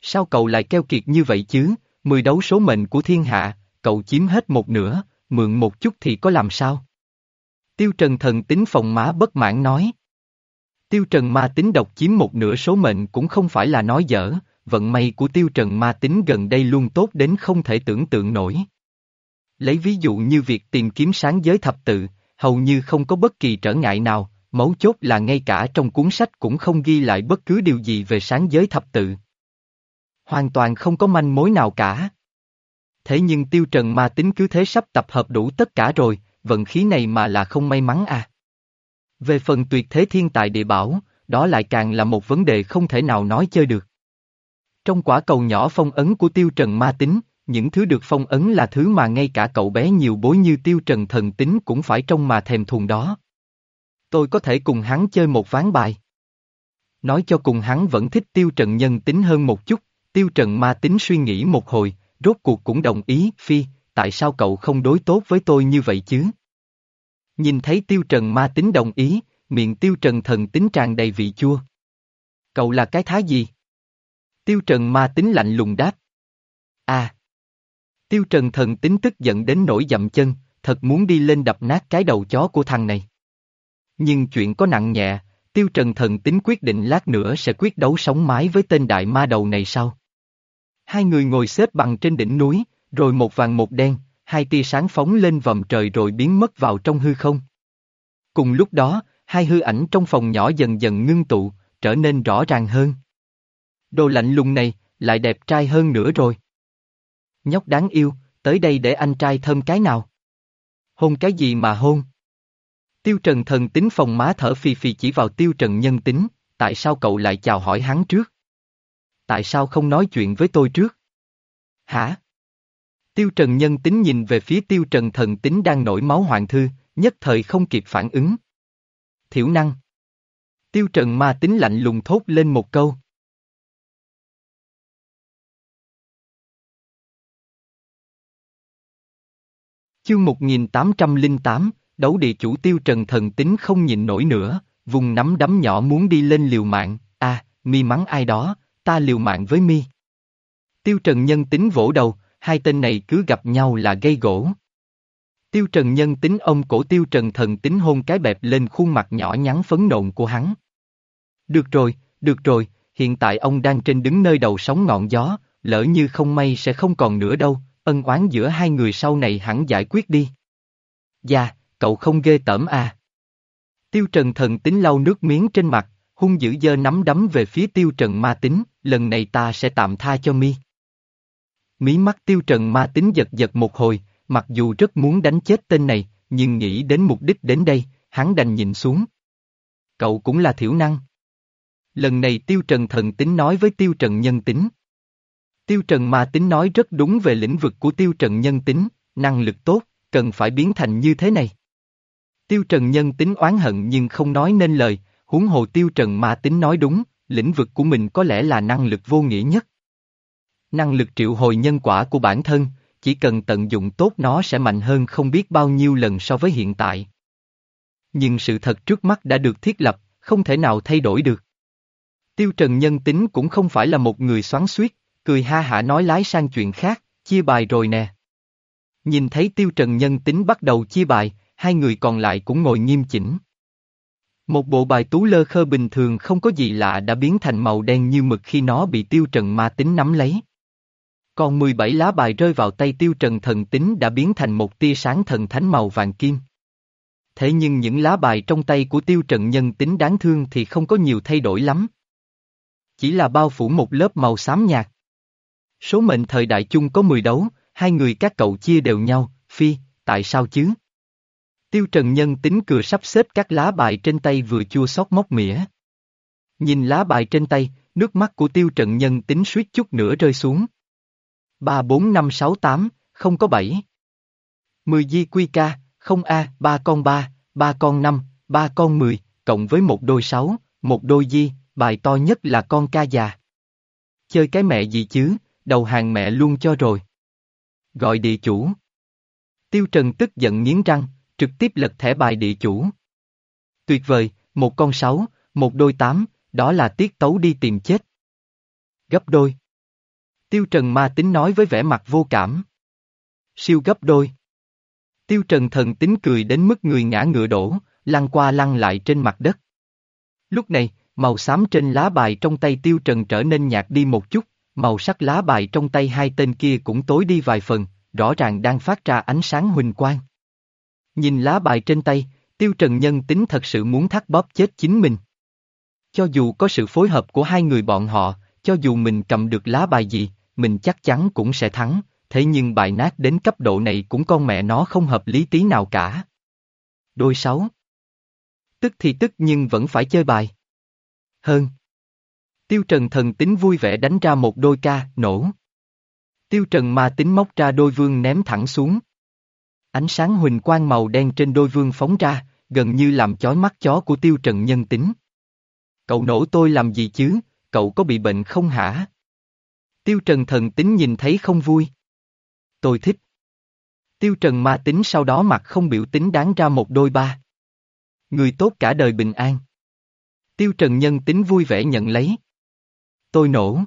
Speaker 1: Sao cậu lại keo kiệt như vậy chứ, mười đấu số mệnh của thiên hạ, cậu chiếm hết một nửa, mượn một chút thì có làm sao? Tiêu Trần thần tính phòng má bất mãn nói. Tiêu Trần ma tính độc chiếm một nửa số mệnh cũng không phải là nói dở, vận may của Tiêu Trần ma tính gần đây luôn tốt đến không thể tưởng tượng nổi. Lấy ví dụ như việc tìm kiếm sáng giới thập tự, hầu như không có bất kỳ trở ngại nào, mấu chốt là ngay cả trong cuốn sách cũng không ghi lại bất cứ điều gì về sáng giới thập tự. Hoàn toàn không có manh mối nào cả. Thế nhưng tiêu trần ma tính cứ thế sắp tập hợp đủ tất cả rồi, vận khí này mà là không may mắn à. Về phần tuyệt thế thiên tài địa bảo, đó lại càng là một vấn đề không thể nào nói chơi được. Trong quả cầu nhỏ phong ấn của tiêu trần ma tính, những thứ được phong ấn là thứ mà ngay cả cậu bé nhiều bối như tiêu trần thần tính cũng phải trông mà thèm thuồng đó. Tôi có thể cùng hắn chơi một ván bài. Nói cho cùng hắn vẫn thích tiêu trần nhân tính hơn một chút, tiêu trần ma tính suy nghĩ một hồi, rốt cuộc cũng đồng ý, phi, tại sao cậu không đối tốt với tôi như vậy chứ? Nhìn thấy tiêu trần ma tính đồng ý, miệng tiêu trần thần tính tràn đầy vị chua. Cậu là cái thái gì? Tiêu trần ma tính lạnh lùng đáp. À! Tiêu Trần thần tính tức giận đến nổi dậm chân, thật muốn đi lên đập nát cái đầu chó của thằng này. Nhưng chuyện có nặng nhẹ, Tiêu Trần thần tính quyết định lát nữa sẽ quyết đấu sống mái với tên đại ma đầu này sau. Hai người ngồi xếp bằng trên đỉnh núi, rồi một vàng một đen, hai tia sáng phóng lên vòm trời rồi biến mất vào trong hư không. Cùng lúc đó, hai hư ảnh trong phòng nhỏ dần dần ngưng tụ, trở nên rõ ràng hơn. Đồ lạnh lùng này, lại đẹp trai hơn nữa rồi. Nhóc đáng yêu, tới đây để anh trai thơm cái nào. Hôn cái gì mà hôn? Tiêu Trần thần tính phòng má thở phì phì chỉ vào Tiêu Trần nhân tính, tại sao cậu lại chào hỏi hắn trước? Tại sao không nói chuyện với tôi trước? Hả? Tiêu Trần nhân tính nhìn về phía Tiêu Trần thần tính đang nổi máu hoàng thư, nhất thời không kịp phản ứng. Thiểu năng. Tiêu Trần ma tính lạnh lùng thốt lên một câu. Chương 1808, đấu địa chủ tiêu trần thần tính không nhịn nổi nữa, vùng nắm đấm nhỏ muốn đi lên liều mạng, à, mi mắng ai đó, ta liều mạng với mi. Tiêu trần nhân tính vỗ đầu, hai tên này cứ gặp nhau là gây gỗ. Tiêu trần nhân tính ông cổ tiêu trần thần tính hôn cái bẹp lên khuôn mặt nhỏ nhắn phấn nộn của hắn. Được rồi, được rồi, hiện tại ông đang trên đứng nơi đầu sóng ngọn gió, lỡ như không may sẽ không còn nữa đâu, ân oán giữa hai người sau này hẳn giải quyết đi. Dạ, cậu không ghê tởm à. Tiêu Trần thần tính lau nước miếng trên mặt, hung dữ dơ nắm đấm về phía Tiêu Trần ma tính, lần này ta sẽ tạm tha cho mi. Mí mắt Tiêu Trần ma tính giật giật một hồi, mặc dù rất muốn đánh chết tên này, nhưng nghĩ đến mục đích đến đây, hắn đành nhìn xuống. Cậu cũng là thiểu năng. Lần này Tiêu Trần thần tính nói với Tiêu Trần nhân tính. Tiêu Trần ma tính nói rất đúng về lĩnh vực của Tiêu Trần nhân tính, năng lực tốt, cần phải biến thành như thế này. Tiêu Trần nhân tính oán hận nhưng không nói nên lời, huống hồ Tiêu Trần ma tính nói đúng, lĩnh vực của mình có lẽ là năng lực vô nghĩa nhất. Năng lực triệu hồi nhân quả của bản thân, chỉ cần tận dụng tốt nó sẽ mạnh hơn không biết bao nhiêu lần so với hiện tại. Nhưng sự thật trước mắt đã được thiết lập, không thể nào thay đổi được. Tiêu Trần nhân tính cũng không phải là một người xoắn suýt, cười ha hả nói lái sang chuyện khác, chia bài rồi nè. Nhìn thấy Tiêu Trần nhân tính bắt đầu chia bài, hai người còn lại cũng ngồi nghiêm chỉnh. Một bộ bài tú lơ khơ bình thường không có gì lạ đã biến thành màu đen như mực khi nó bị Tiêu Trần ma tính nắm lấy. Còn 17 lá bài rơi vào tay Tiêu Trần thần tính đã biến thành một tia sáng thần thánh màu vàng kim. Thế nhưng những lá bài trong tay của Tiêu Trần nhân tính đáng thương thì không có nhiều thay đổi lắm. Chỉ là bao phủ một lớp màu xám nhạt. Số mệnh thời đại chung có 10 đấu, hai người các cậu chia đều nhau, phi, tại sao chứ? Tiêu Trần Nhân tính cười sắp xếp các lá bài trên tay vừa chua xót móc mỉa. Nhìn lá bài trên tay, nước mắt của Tiêu Trần Nhân tính suýt chút nữa rơi xuống. 3 4 5 6 8, không có 7. 10 di quy ca, không A, 3 con 3, 3 con 5, 3 con 10, cộng với một đôi 6, một đôi di, bài to nhất là con ca già. Chơi cái mẹ gì chứ, đầu hàng mẹ luôn cho rồi. Gọi địa chủ. Tiêu Trần tức giận nghiến răng, trực tiếp lật thẻ bài địa chủ. Tuyệt vời, một con sáu, một đôi tám, đó là tiết tấu đi tìm chết. Gấp đôi. Tiêu Trần ma tính nói với vẻ mặt vô cảm. Siêu gấp đôi. Tiêu Trần thần tính cười đến mức người ngã ngựa đổ, lăn qua lăn lại trên mặt đất. Lúc này, màu xám trên lá bài trong tay Tiêu Trần trở nên nhạt đi một chút, màu sắc lá bài trong tay hai tên kia cũng tối đi vài phần, rõ ràng đang phát ra ánh sáng huỳnh quang. Nhìn lá bài trên tay, Tiêu Trần Nhân tính thật sự muốn thắt bóp chết chính mình. Cho dù có sự phối hợp của hai người bọn họ, cho dù mình cầm được lá bài gì, mình chắc chắn cũng sẽ thắng, thế nhưng bài nát đến cấp độ này cũng con mẹ nó không hợp lý tí nào cả. Đôi sáu. Tức thì tức nhưng vẫn phải chơi bài. Hơn. Tiêu Trần thần tính vui vẻ đánh ra một đôi ca, nổ. Tiêu Trần ma tính móc ra đôi vương ném thẳng xuống. Ánh sáng huỳnh quang màu đen trên đôi vương phóng ra, gần như làm chói mắt chó của Tiêu Trần nhân tính. Cậu nổ tôi làm gì chứ, cậu có bị bệnh không hả? Tiêu Trần thần tính nhìn thấy không vui. Tôi thích. Tiêu Trần ma tính sau đó mặt không biểu tính đáng ra một đôi ba. Người tốt cả đời bình an. Tiêu Trần nhân tính vui vẻ nhận lấy. Tôi nổ.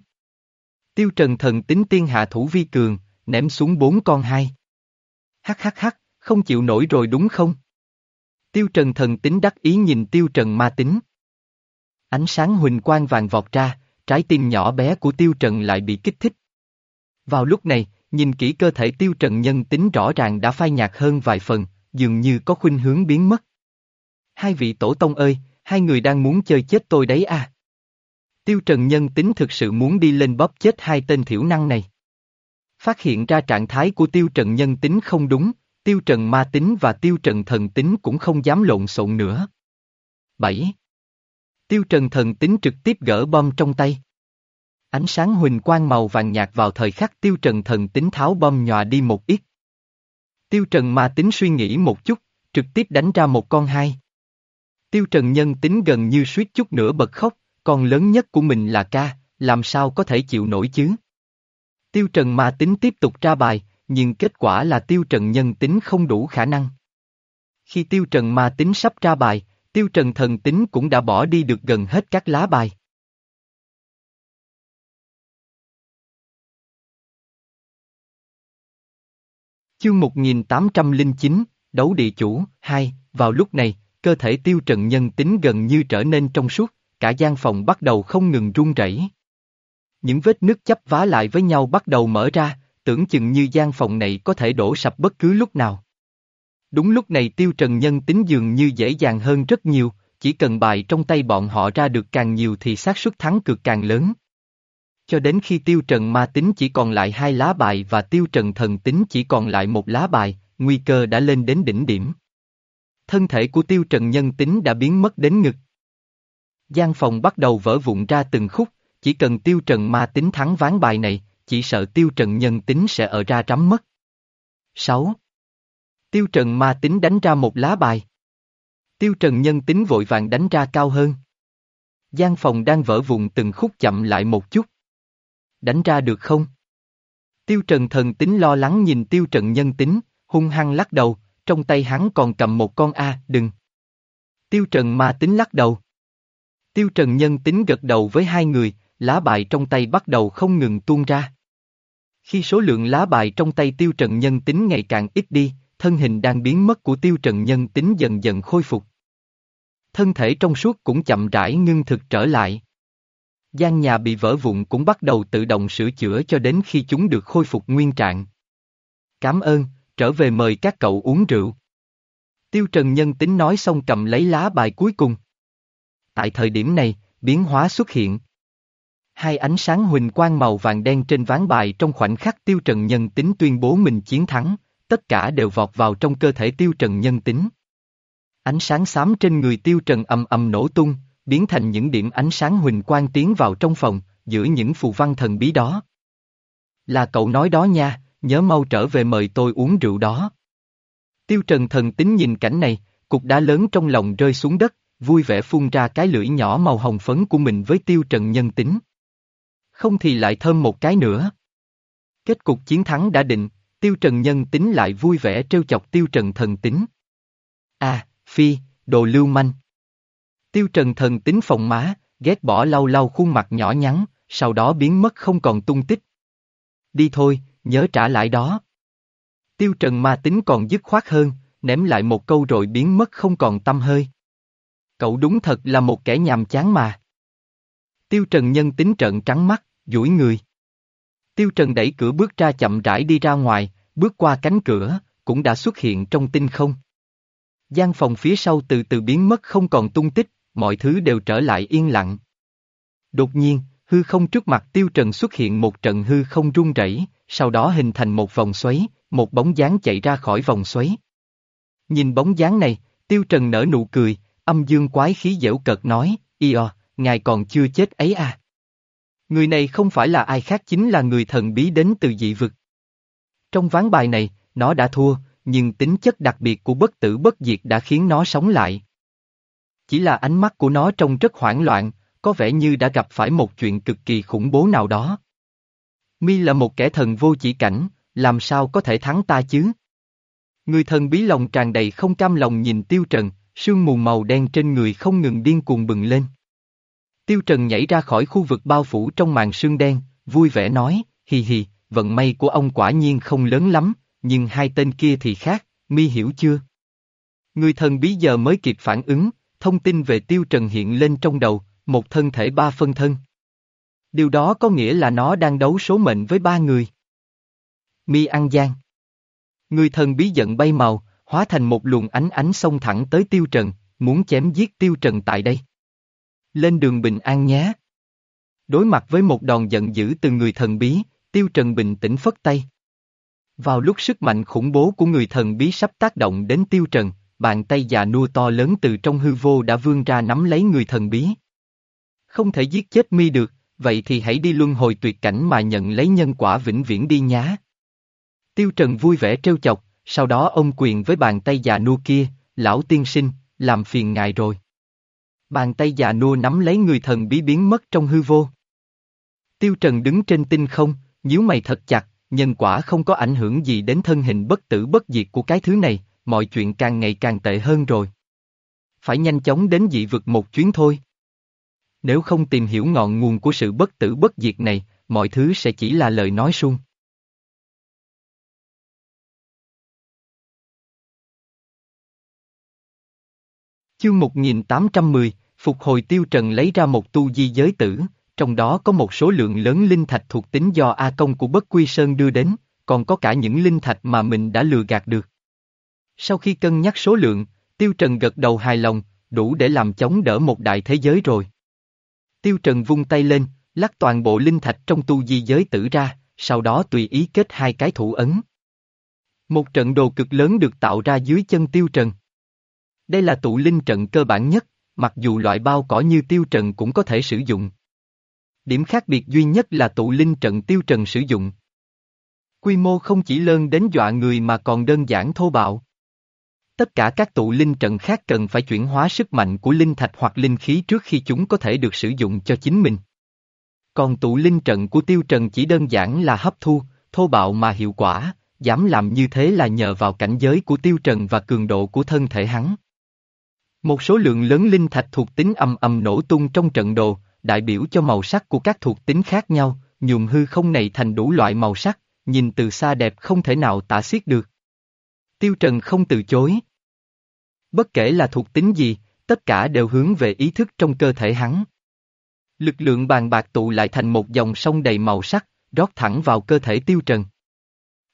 Speaker 1: Tiêu Trần thần tính tiên hạ thủ vi cường, ném xuống bốn con hai. Hắc hắc hắc, không chịu nổi rồi đúng không? Tiêu Trần thần tính đắc ý nhìn Tiêu Trần ma tính. Ánh sáng huỳnh quang vàng vọt ra, trái tim nhỏ bé của Tiêu Trần lại bị kích thích. Vào lúc này, nhìn kỹ cơ thể Tiêu Trần nhân tính rõ ràng đã phai nhạt hơn vài phần, dường như có khuynh hướng biến mất. Hai vị tổ tông ơi, hai người đang muốn chơi chết tôi đấy à? Tiêu Trần nhân tính thực sự muốn đi lên bóp chết hai tên thiểu năng này. Phát hiện ra trạng thái của Tiêu Trần nhân tính không đúng, Tiêu Trần ma tính và Tiêu Trần thần tính cũng không dám lộn xộn nữa. 7. Tiêu Trần thần tính trực tiếp gỡ bom trong tay. Ánh sáng huỳnh quang màu vàng nhạt vào thời khắc Tiêu Trần thần tính tháo bom nhòa đi một ít. Tiêu Trần ma tính suy nghĩ một chút, trực tiếp đánh ra một con hai. Tiêu Trần nhân tính gần như suýt chút nữa bật khóc, con lớn nhất của mình là ca, làm sao có thể chịu nổi chứ? Tiêu Trần ma tính tiếp tục ra bài, nhưng kết quả là Tiêu Trần nhân tính không đủ khả năng. Khi Tiêu Trần ma tính sắp ra bài, Tiêu Trần thần tính cũng đã bỏ đi được gần hết các lá bài. Chương 1809, Đấu địa chủ, 2, vào lúc này, cơ thể tiêu trần nhân tính gần như trở nên trong suốt, cả gian phòng bắt đầu không ngừng run rẩy. Những vết nứt chấp vá lại với nhau bắt đầu mở ra, tưởng chừng như gian phòng này có thể đổ sập bất cứ lúc nào. Đúng lúc này tiêu trần nhân tính dường như dễ dàng hơn rất nhiều, chỉ cần bài trong tay bọn họ ra được càng nhiều thì xác suất thắng cực càng lớn. Cho đến khi tiêu trần ma tính chỉ còn lại hai lá bài và tiêu trần thần tính chỉ còn lại một lá bài, nguy cơ đã lên đến đỉnh điểm. Thân thể của tiêu trần nhân tính đã biến mất đến ngực. Giang phòng bắt đầu vỡ vụn ra từng khúc, chỉ cần tiêu trần ma tính thắng ván bài này, chỉ sợ tiêu trần nhân tính sẽ ở ra trắm mất. 6. Tiêu trần ma tính đánh ra một lá bài. Tiêu trần nhân tính vội vàng đánh ra cao hơn. Giang phòng đang vỡ vụn từng khúc chậm lại một chút. Đánh ra được không? Tiêu trần thần tính lo lắng nhìn tiêu trần nhân tính, hung hăng lắc đầu, trong tay hắn còn cầm một con A, đừng. Tiêu trần ma tính lắc đầu. Tiêu trần nhân tính gật đầu với hai người, lá bài trong tay bắt đầu không ngừng tuôn ra. Khi số lượng lá bài trong tay tiêu trần nhân tính ngày càng ít đi, thân hình đang biến mất của tiêu trần nhân tính dần dần khôi phục. Thân thể trong suốt cũng chậm rãi ngưng thực trở lại. gian nhà bị vỡ vụn cũng bắt đầu tự động sửa chữa cho đến khi chúng được khôi phục nguyên trạng. Cảm ơn, trở về mời các cậu uống rượu. Tiêu Trần Nhân tính nói xong cầm lấy lá bài cuối cùng. Tại thời điểm này, biến hóa xuất hiện. Hai ánh sáng huỳnh quang màu vàng đen trên ván bài trong khoảnh khắc Tiêu Trần Nhân tính tuyên bố mình chiến thắng, tất cả đều vọt vào trong cơ thể Tiêu Trần Nhân tính. Ánh sáng xám trên người Tiêu Trần ầm ầm nổ tung, biến thành những điểm ánh sáng huỳnh quang tiến vào trong phòng, giữa những phù văn thần bí đó. Là cậu nói đó nha, nhớ mau trở về mời tôi uống rượu đó. Tiêu Trần thần tính nhìn cảnh này, cục đá lớn trong lòng rơi xuống đất, vui vẻ phun ra cái lưỡi nhỏ màu hồng phấn của mình với Tiêu Trần nhân tính. Không thì lại thơm một cái nữa. Kết cục chiến thắng đã định, Tiêu Trần nhân tính lại vui vẻ trêu chọc Tiêu Trần thần tính. À, Phi, đồ lưu manh. Tiêu Trần thần tính phòng má, ghét bỏ lau lau khuôn mặt nhỏ nhắn, sau đó biến mất không còn tung tích. Đi thôi, nhớ trả lại đó. Tiêu Trần ma tính còn dứt khoát hơn, ném lại một câu rồi biến mất không còn tâm hơi. Cậu đúng thật là một kẻ nhàm chán mà. Tiêu Trần nhân tính trận trắng mắt, duỗi người. Tiêu Trần đẩy cửa bước ra chậm rãi đi ra ngoài, bước qua cánh cửa, cũng đã xuất hiện trong tinh không. gian phòng phía sau từ từ biến mất không còn tung tích, mọi thứ đều trở lại yên lặng. Đột nhiên, hư không trước mặt Tiêu Trần xuất hiện một trận hư không rung rẩy, sau đó hình thành một vòng xoáy, một bóng dáng chạy ra khỏi vòng xoáy. Nhìn bóng dáng này, Tiêu Trần nở nụ cười, âm dương quái khí dễu cợt nói, Io, ngài còn chưa chết ấy à. Người này không phải là ai khác chính là người thần bí đến từ dị vực. Trong ván bài này, nó đã thua, nhưng tính chất đặc biệt của bất tử bất diệt đã khiến nó sống lại. Chỉ là ánh mắt của nó trông rất hoảng loạn, có vẻ như đã gặp phải một chuyện cực kỳ khủng bố nào đó. Mi là một kẻ thần vô chỉ cảnh, làm sao có thể thắng ta chứ? Người thần bí lòng tràn đầy không cam lòng nhìn Tiêu Trần, sương mù màu đen trên người không ngừng điên cuồng bừng lên. Tiêu Trần nhảy ra khỏi khu vực bao phủ trong màn sương đen, vui vẻ nói, hì hì, vận may của ông quả nhiên không lớn lắm, nhưng hai tên kia thì khác, mi hiểu chưa? Người thần bí giờ mới kịp phản ứng, thông tin về Tiêu Trần hiện lên trong đầu, một thân thể ba phân thân. Điều đó có nghĩa là nó đang đấu số mệnh với ba người. Mi An Giang Người thần bí giận bay màu, hóa thành một luồng ánh ánh xông thẳng tới Tiêu Trần, muốn chém giết Tiêu Trần tại đây. Lên đường bình an nhé. Đối mặt với một đòn giận dữ từ người thần bí, Tiêu Trần bình tĩnh phất tay. Vào lúc sức mạnh khủng bố của người thần bí sắp tác động đến Tiêu Trần, bàn tay già nua to lớn từ trong hư vô đã vươn ra nắm lấy người thần bí. Không thể giết chết mi được, vậy thì hãy đi luân hồi tuyệt cảnh mà nhận lấy nhân quả vĩnh viễn đi nhá. Tiêu Trần vui vẻ trêu chọc, sau đó ông quyền với bàn tay già nua kia, lão tiên sinh, làm phiền ngài rồi. Bàn tay già nua nắm lấy người thần bí biến mất trong hư vô. Tiêu Trần đứng trên tinh không, nhíu mày thật chặt, nhân quả không có ảnh hưởng gì đến thân hình bất tử bất diệt của cái thứ này, mọi chuyện càng ngày càng tệ hơn rồi. Phải nhanh chóng đến dị vực một chuyến thôi. Nếu không tìm hiểu ngọn nguồn của sự bất tử bất diệt này, mọi thứ sẽ chỉ là lời nói suông. Chương 1810, Phục hồi tiêu trần lấy ra một tu di giới tử, trong đó có một số lượng lớn linh thạch thuộc tính do A công của Bất Quy Sơn đưa đến, còn có cả những linh thạch mà mình đã lừa gạt được. Sau khi cân nhắc số lượng, Tiêu Trần gật đầu hài lòng, đủ để làm chống đỡ một đại thế giới rồi. Tiêu Trần vung tay lên, lắc toàn bộ linh thạch trong tu di giới tử ra, sau đó tùy ý kết hai cái thủ ấn. Một trận đồ cực lớn được tạo ra dưới chân Tiêu Trần. Đây là tụ linh trận cơ bản nhất, mặc dù loại bao cỏ như Tiêu Trần cũng có thể sử dụng. Điểm khác biệt duy nhất là tụ linh trận Tiêu Trần sử dụng. Quy mô không chỉ lớn đến dọa người mà còn đơn giản thô bạo. Tất cả các tụ linh trận khác cần phải chuyển hóa sức mạnh của linh thạch hoặc linh khí trước khi chúng có thể được sử dụng cho chính mình. Còn tụ linh trận của tiêu trần chỉ đơn giản là hấp thu, thô bạo mà hiệu quả, dám làm như thế là nhờ vào cảnh giới của tiêu trần và cường độ của thân thể hắn. Một số lượng lớn linh thạch thuộc tính âm âm nổ tung trong trận đồ, đại biểu cho màu sắc của các thuộc tính khác nhau, nhuộm hư không này thành đủ loại màu sắc, nhìn từ xa đẹp không thể nào tả xiết được. Tiêu Trần không từ chối. Bất kể là thuộc tính gì, tất cả đều hướng về ý thức trong cơ thể hắn. Lực lượng bàn bạc tụ lại thành một dòng sông đầy màu sắc, rót thẳng vào cơ thể Tiêu Trần.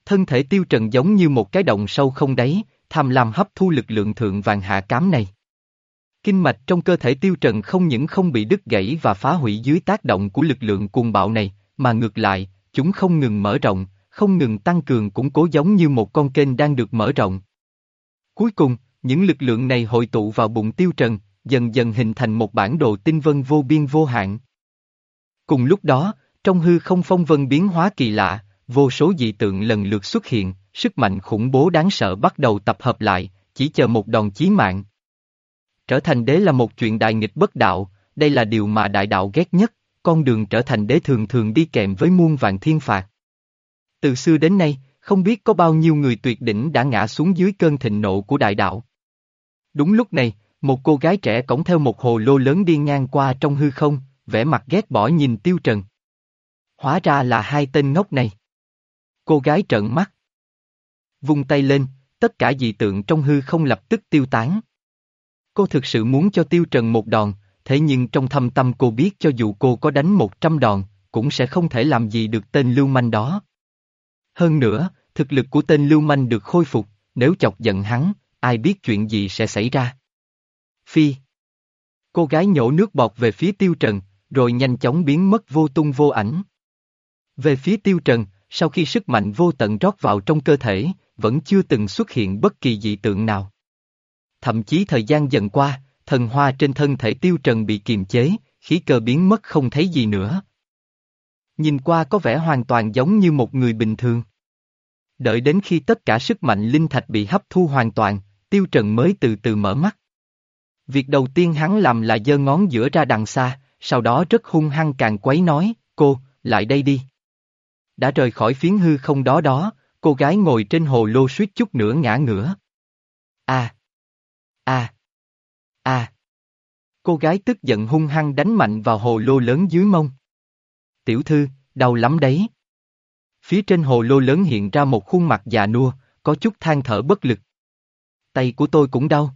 Speaker 1: Thân thể Tiêu Trần giống như một cái động sâu không đáy, tham lam hấp thu lực lượng thượng vàng hạ cám này. Kinh mạch trong cơ thể Tiêu Trần không những không bị đứt gãy và phá hủy dưới tác động của lực lượng cuồng bạo này, mà ngược lại, chúng không ngừng mở rộng, không ngừng tăng cường củng cố giống như một con kênh đang được mở rộng. Cuối cùng, những lực lượng này hội tụ vào bụng tiêu trần, dần dần hình thành một bản đồ tinh vân vô biên vô hạn. Cùng lúc đó, trong hư không phong vân biến hóa kỳ lạ, vô số dị tượng lần lượt xuất hiện, sức mạnh khủng bố đáng sợ bắt đầu tập hợp lại, chỉ chờ một đòn chí mạng. Trở thành đế là một chuyện đại nghịch bất đạo, đây là điều mà đại đạo ghét nhất, con đường trở thành đế thường thường đi kèm với muôn vàng thiên phạt. Từ xưa đến nay, không biết có bao nhiêu người tuyệt đỉnh đã ngã xuống dưới cơn thịnh nộ của đại đạo. Đúng lúc này, một cô gái trẻ cổng theo một hồ lô lớn đi ngang qua trong hư không, vẻ mặt ghét bỏ nhìn tiêu trần. Hóa ra là hai tên ngốc này. Cô gái trợn mắt. Vung tay lên, tất cả dị tượng trong hư không lập tức tiêu tán. Cô thực sự muốn cho tiêu trần một đòn, thế nhưng trong thâm tâm cô biết cho dù cô có đánh một trăm đòn, cũng sẽ không thể làm gì được tên lưu manh đó. Hơn nữa, thực lực của tên lưu manh được khôi phục, nếu chọc giận hắn, ai biết chuyện gì sẽ xảy ra. Phi. Cô gái nhổ nước bọt về phía tiêu trần, rồi nhanh chóng biến mất vô tung vô ảnh. Về phía tiêu trần, sau khi sức mạnh vô tận rót vào trong cơ thể, vẫn chưa từng xuất hiện bất kỳ dị tượng nào. Thậm chí thời gian dần qua, thần hoa trên thân thể tiêu trần bị kiềm chế, khí cơ biến mất không thấy gì nữa. Nhìn qua có vẻ hoàn toàn giống như một người bình thường. Đợi đến khi tất cả sức mạnh linh thạch bị hấp thu hoàn toàn, Tiêu Trần mới từ từ mở mắt. Việc đầu tiên hắn làm là giơ ngón giữa ra đằng xa, sau đó rất hung hăng càng quấy nói, cô, lại đây đi. Đã rời khỏi phiến hư không đó đó, cô gái ngồi trên hồ lô suýt chút nữa ngã ngửa. À! À! À! Cô gái tức giận hung hăng đánh mạnh vào hồ lô lớn dưới mông. Tiểu thư, đau lắm đấy. Phía trên hồ lô lớn hiện ra một khuôn mặt già nua, có chút than thở bất lực. Tay của tôi cũng đau.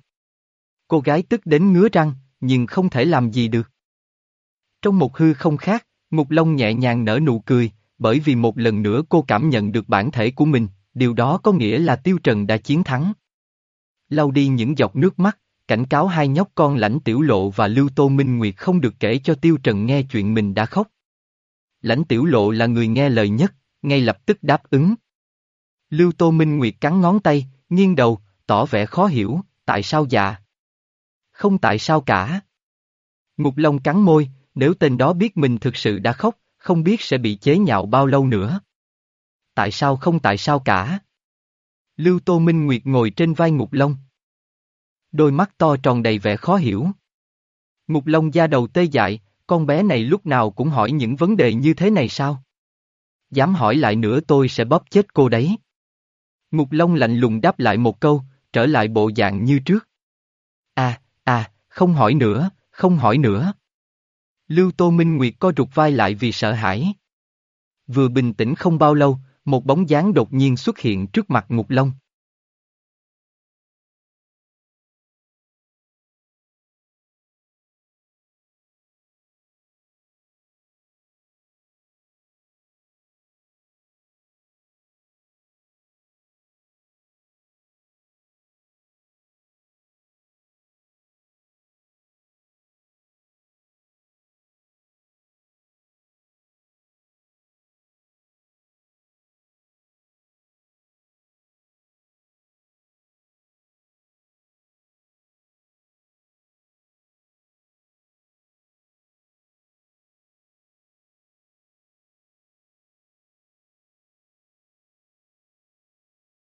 Speaker 1: Cô gái tức đến ngứa răng, nhưng không thể làm gì được. Trong một hư không khác, Ngục Long nhẹ nhàng nở nụ cười, bởi vì một lần nữa cô cảm nhận được bản thể của mình, điều đó có nghĩa là Tiêu Trần đã chiến thắng. Lau đi những giọt nước mắt, cảnh cáo hai nhóc con lãnh tiểu lộ và Lưu Tô Minh Nguyệt không được kể cho Tiêu Trần nghe chuyện mình đã khóc, lãnh tiểu lộ là người nghe lời nhất, ngay lập tức đáp ứng. Lưu Tô Minh Nguyệt cắn ngón tay, nghiêng đầu, tỏ vẻ khó hiểu, tại sao dạ? Không tại sao cả. Ngục Long cắn môi, nếu tên đó biết mình thực sự đã khóc, không biết sẽ bị chế nhạo bao lâu nữa. Tại sao không tại sao cả? Lưu Tô Minh Nguyệt ngồi trên vai Ngục Long. Đôi mắt to tròn đầy vẻ khó hiểu. Ngục Long da đầu tê dại, con bé này lúc nào cũng hỏi những vấn đề như thế này sao? Dám hỏi lại nữa tôi sẽ bóp chết cô đấy. Ngục Long lạnh lùng đáp lại một câu, trở lại bộ dạng như trước. À, à, không hỏi nữa, không hỏi nữa. Lưu Tô Minh Nguyệt co rụt vai lại vì sợ hãi. Vừa bình tĩnh không bao lâu, một bóng dáng đột nhiên xuất hiện trước mặt Ngục Long.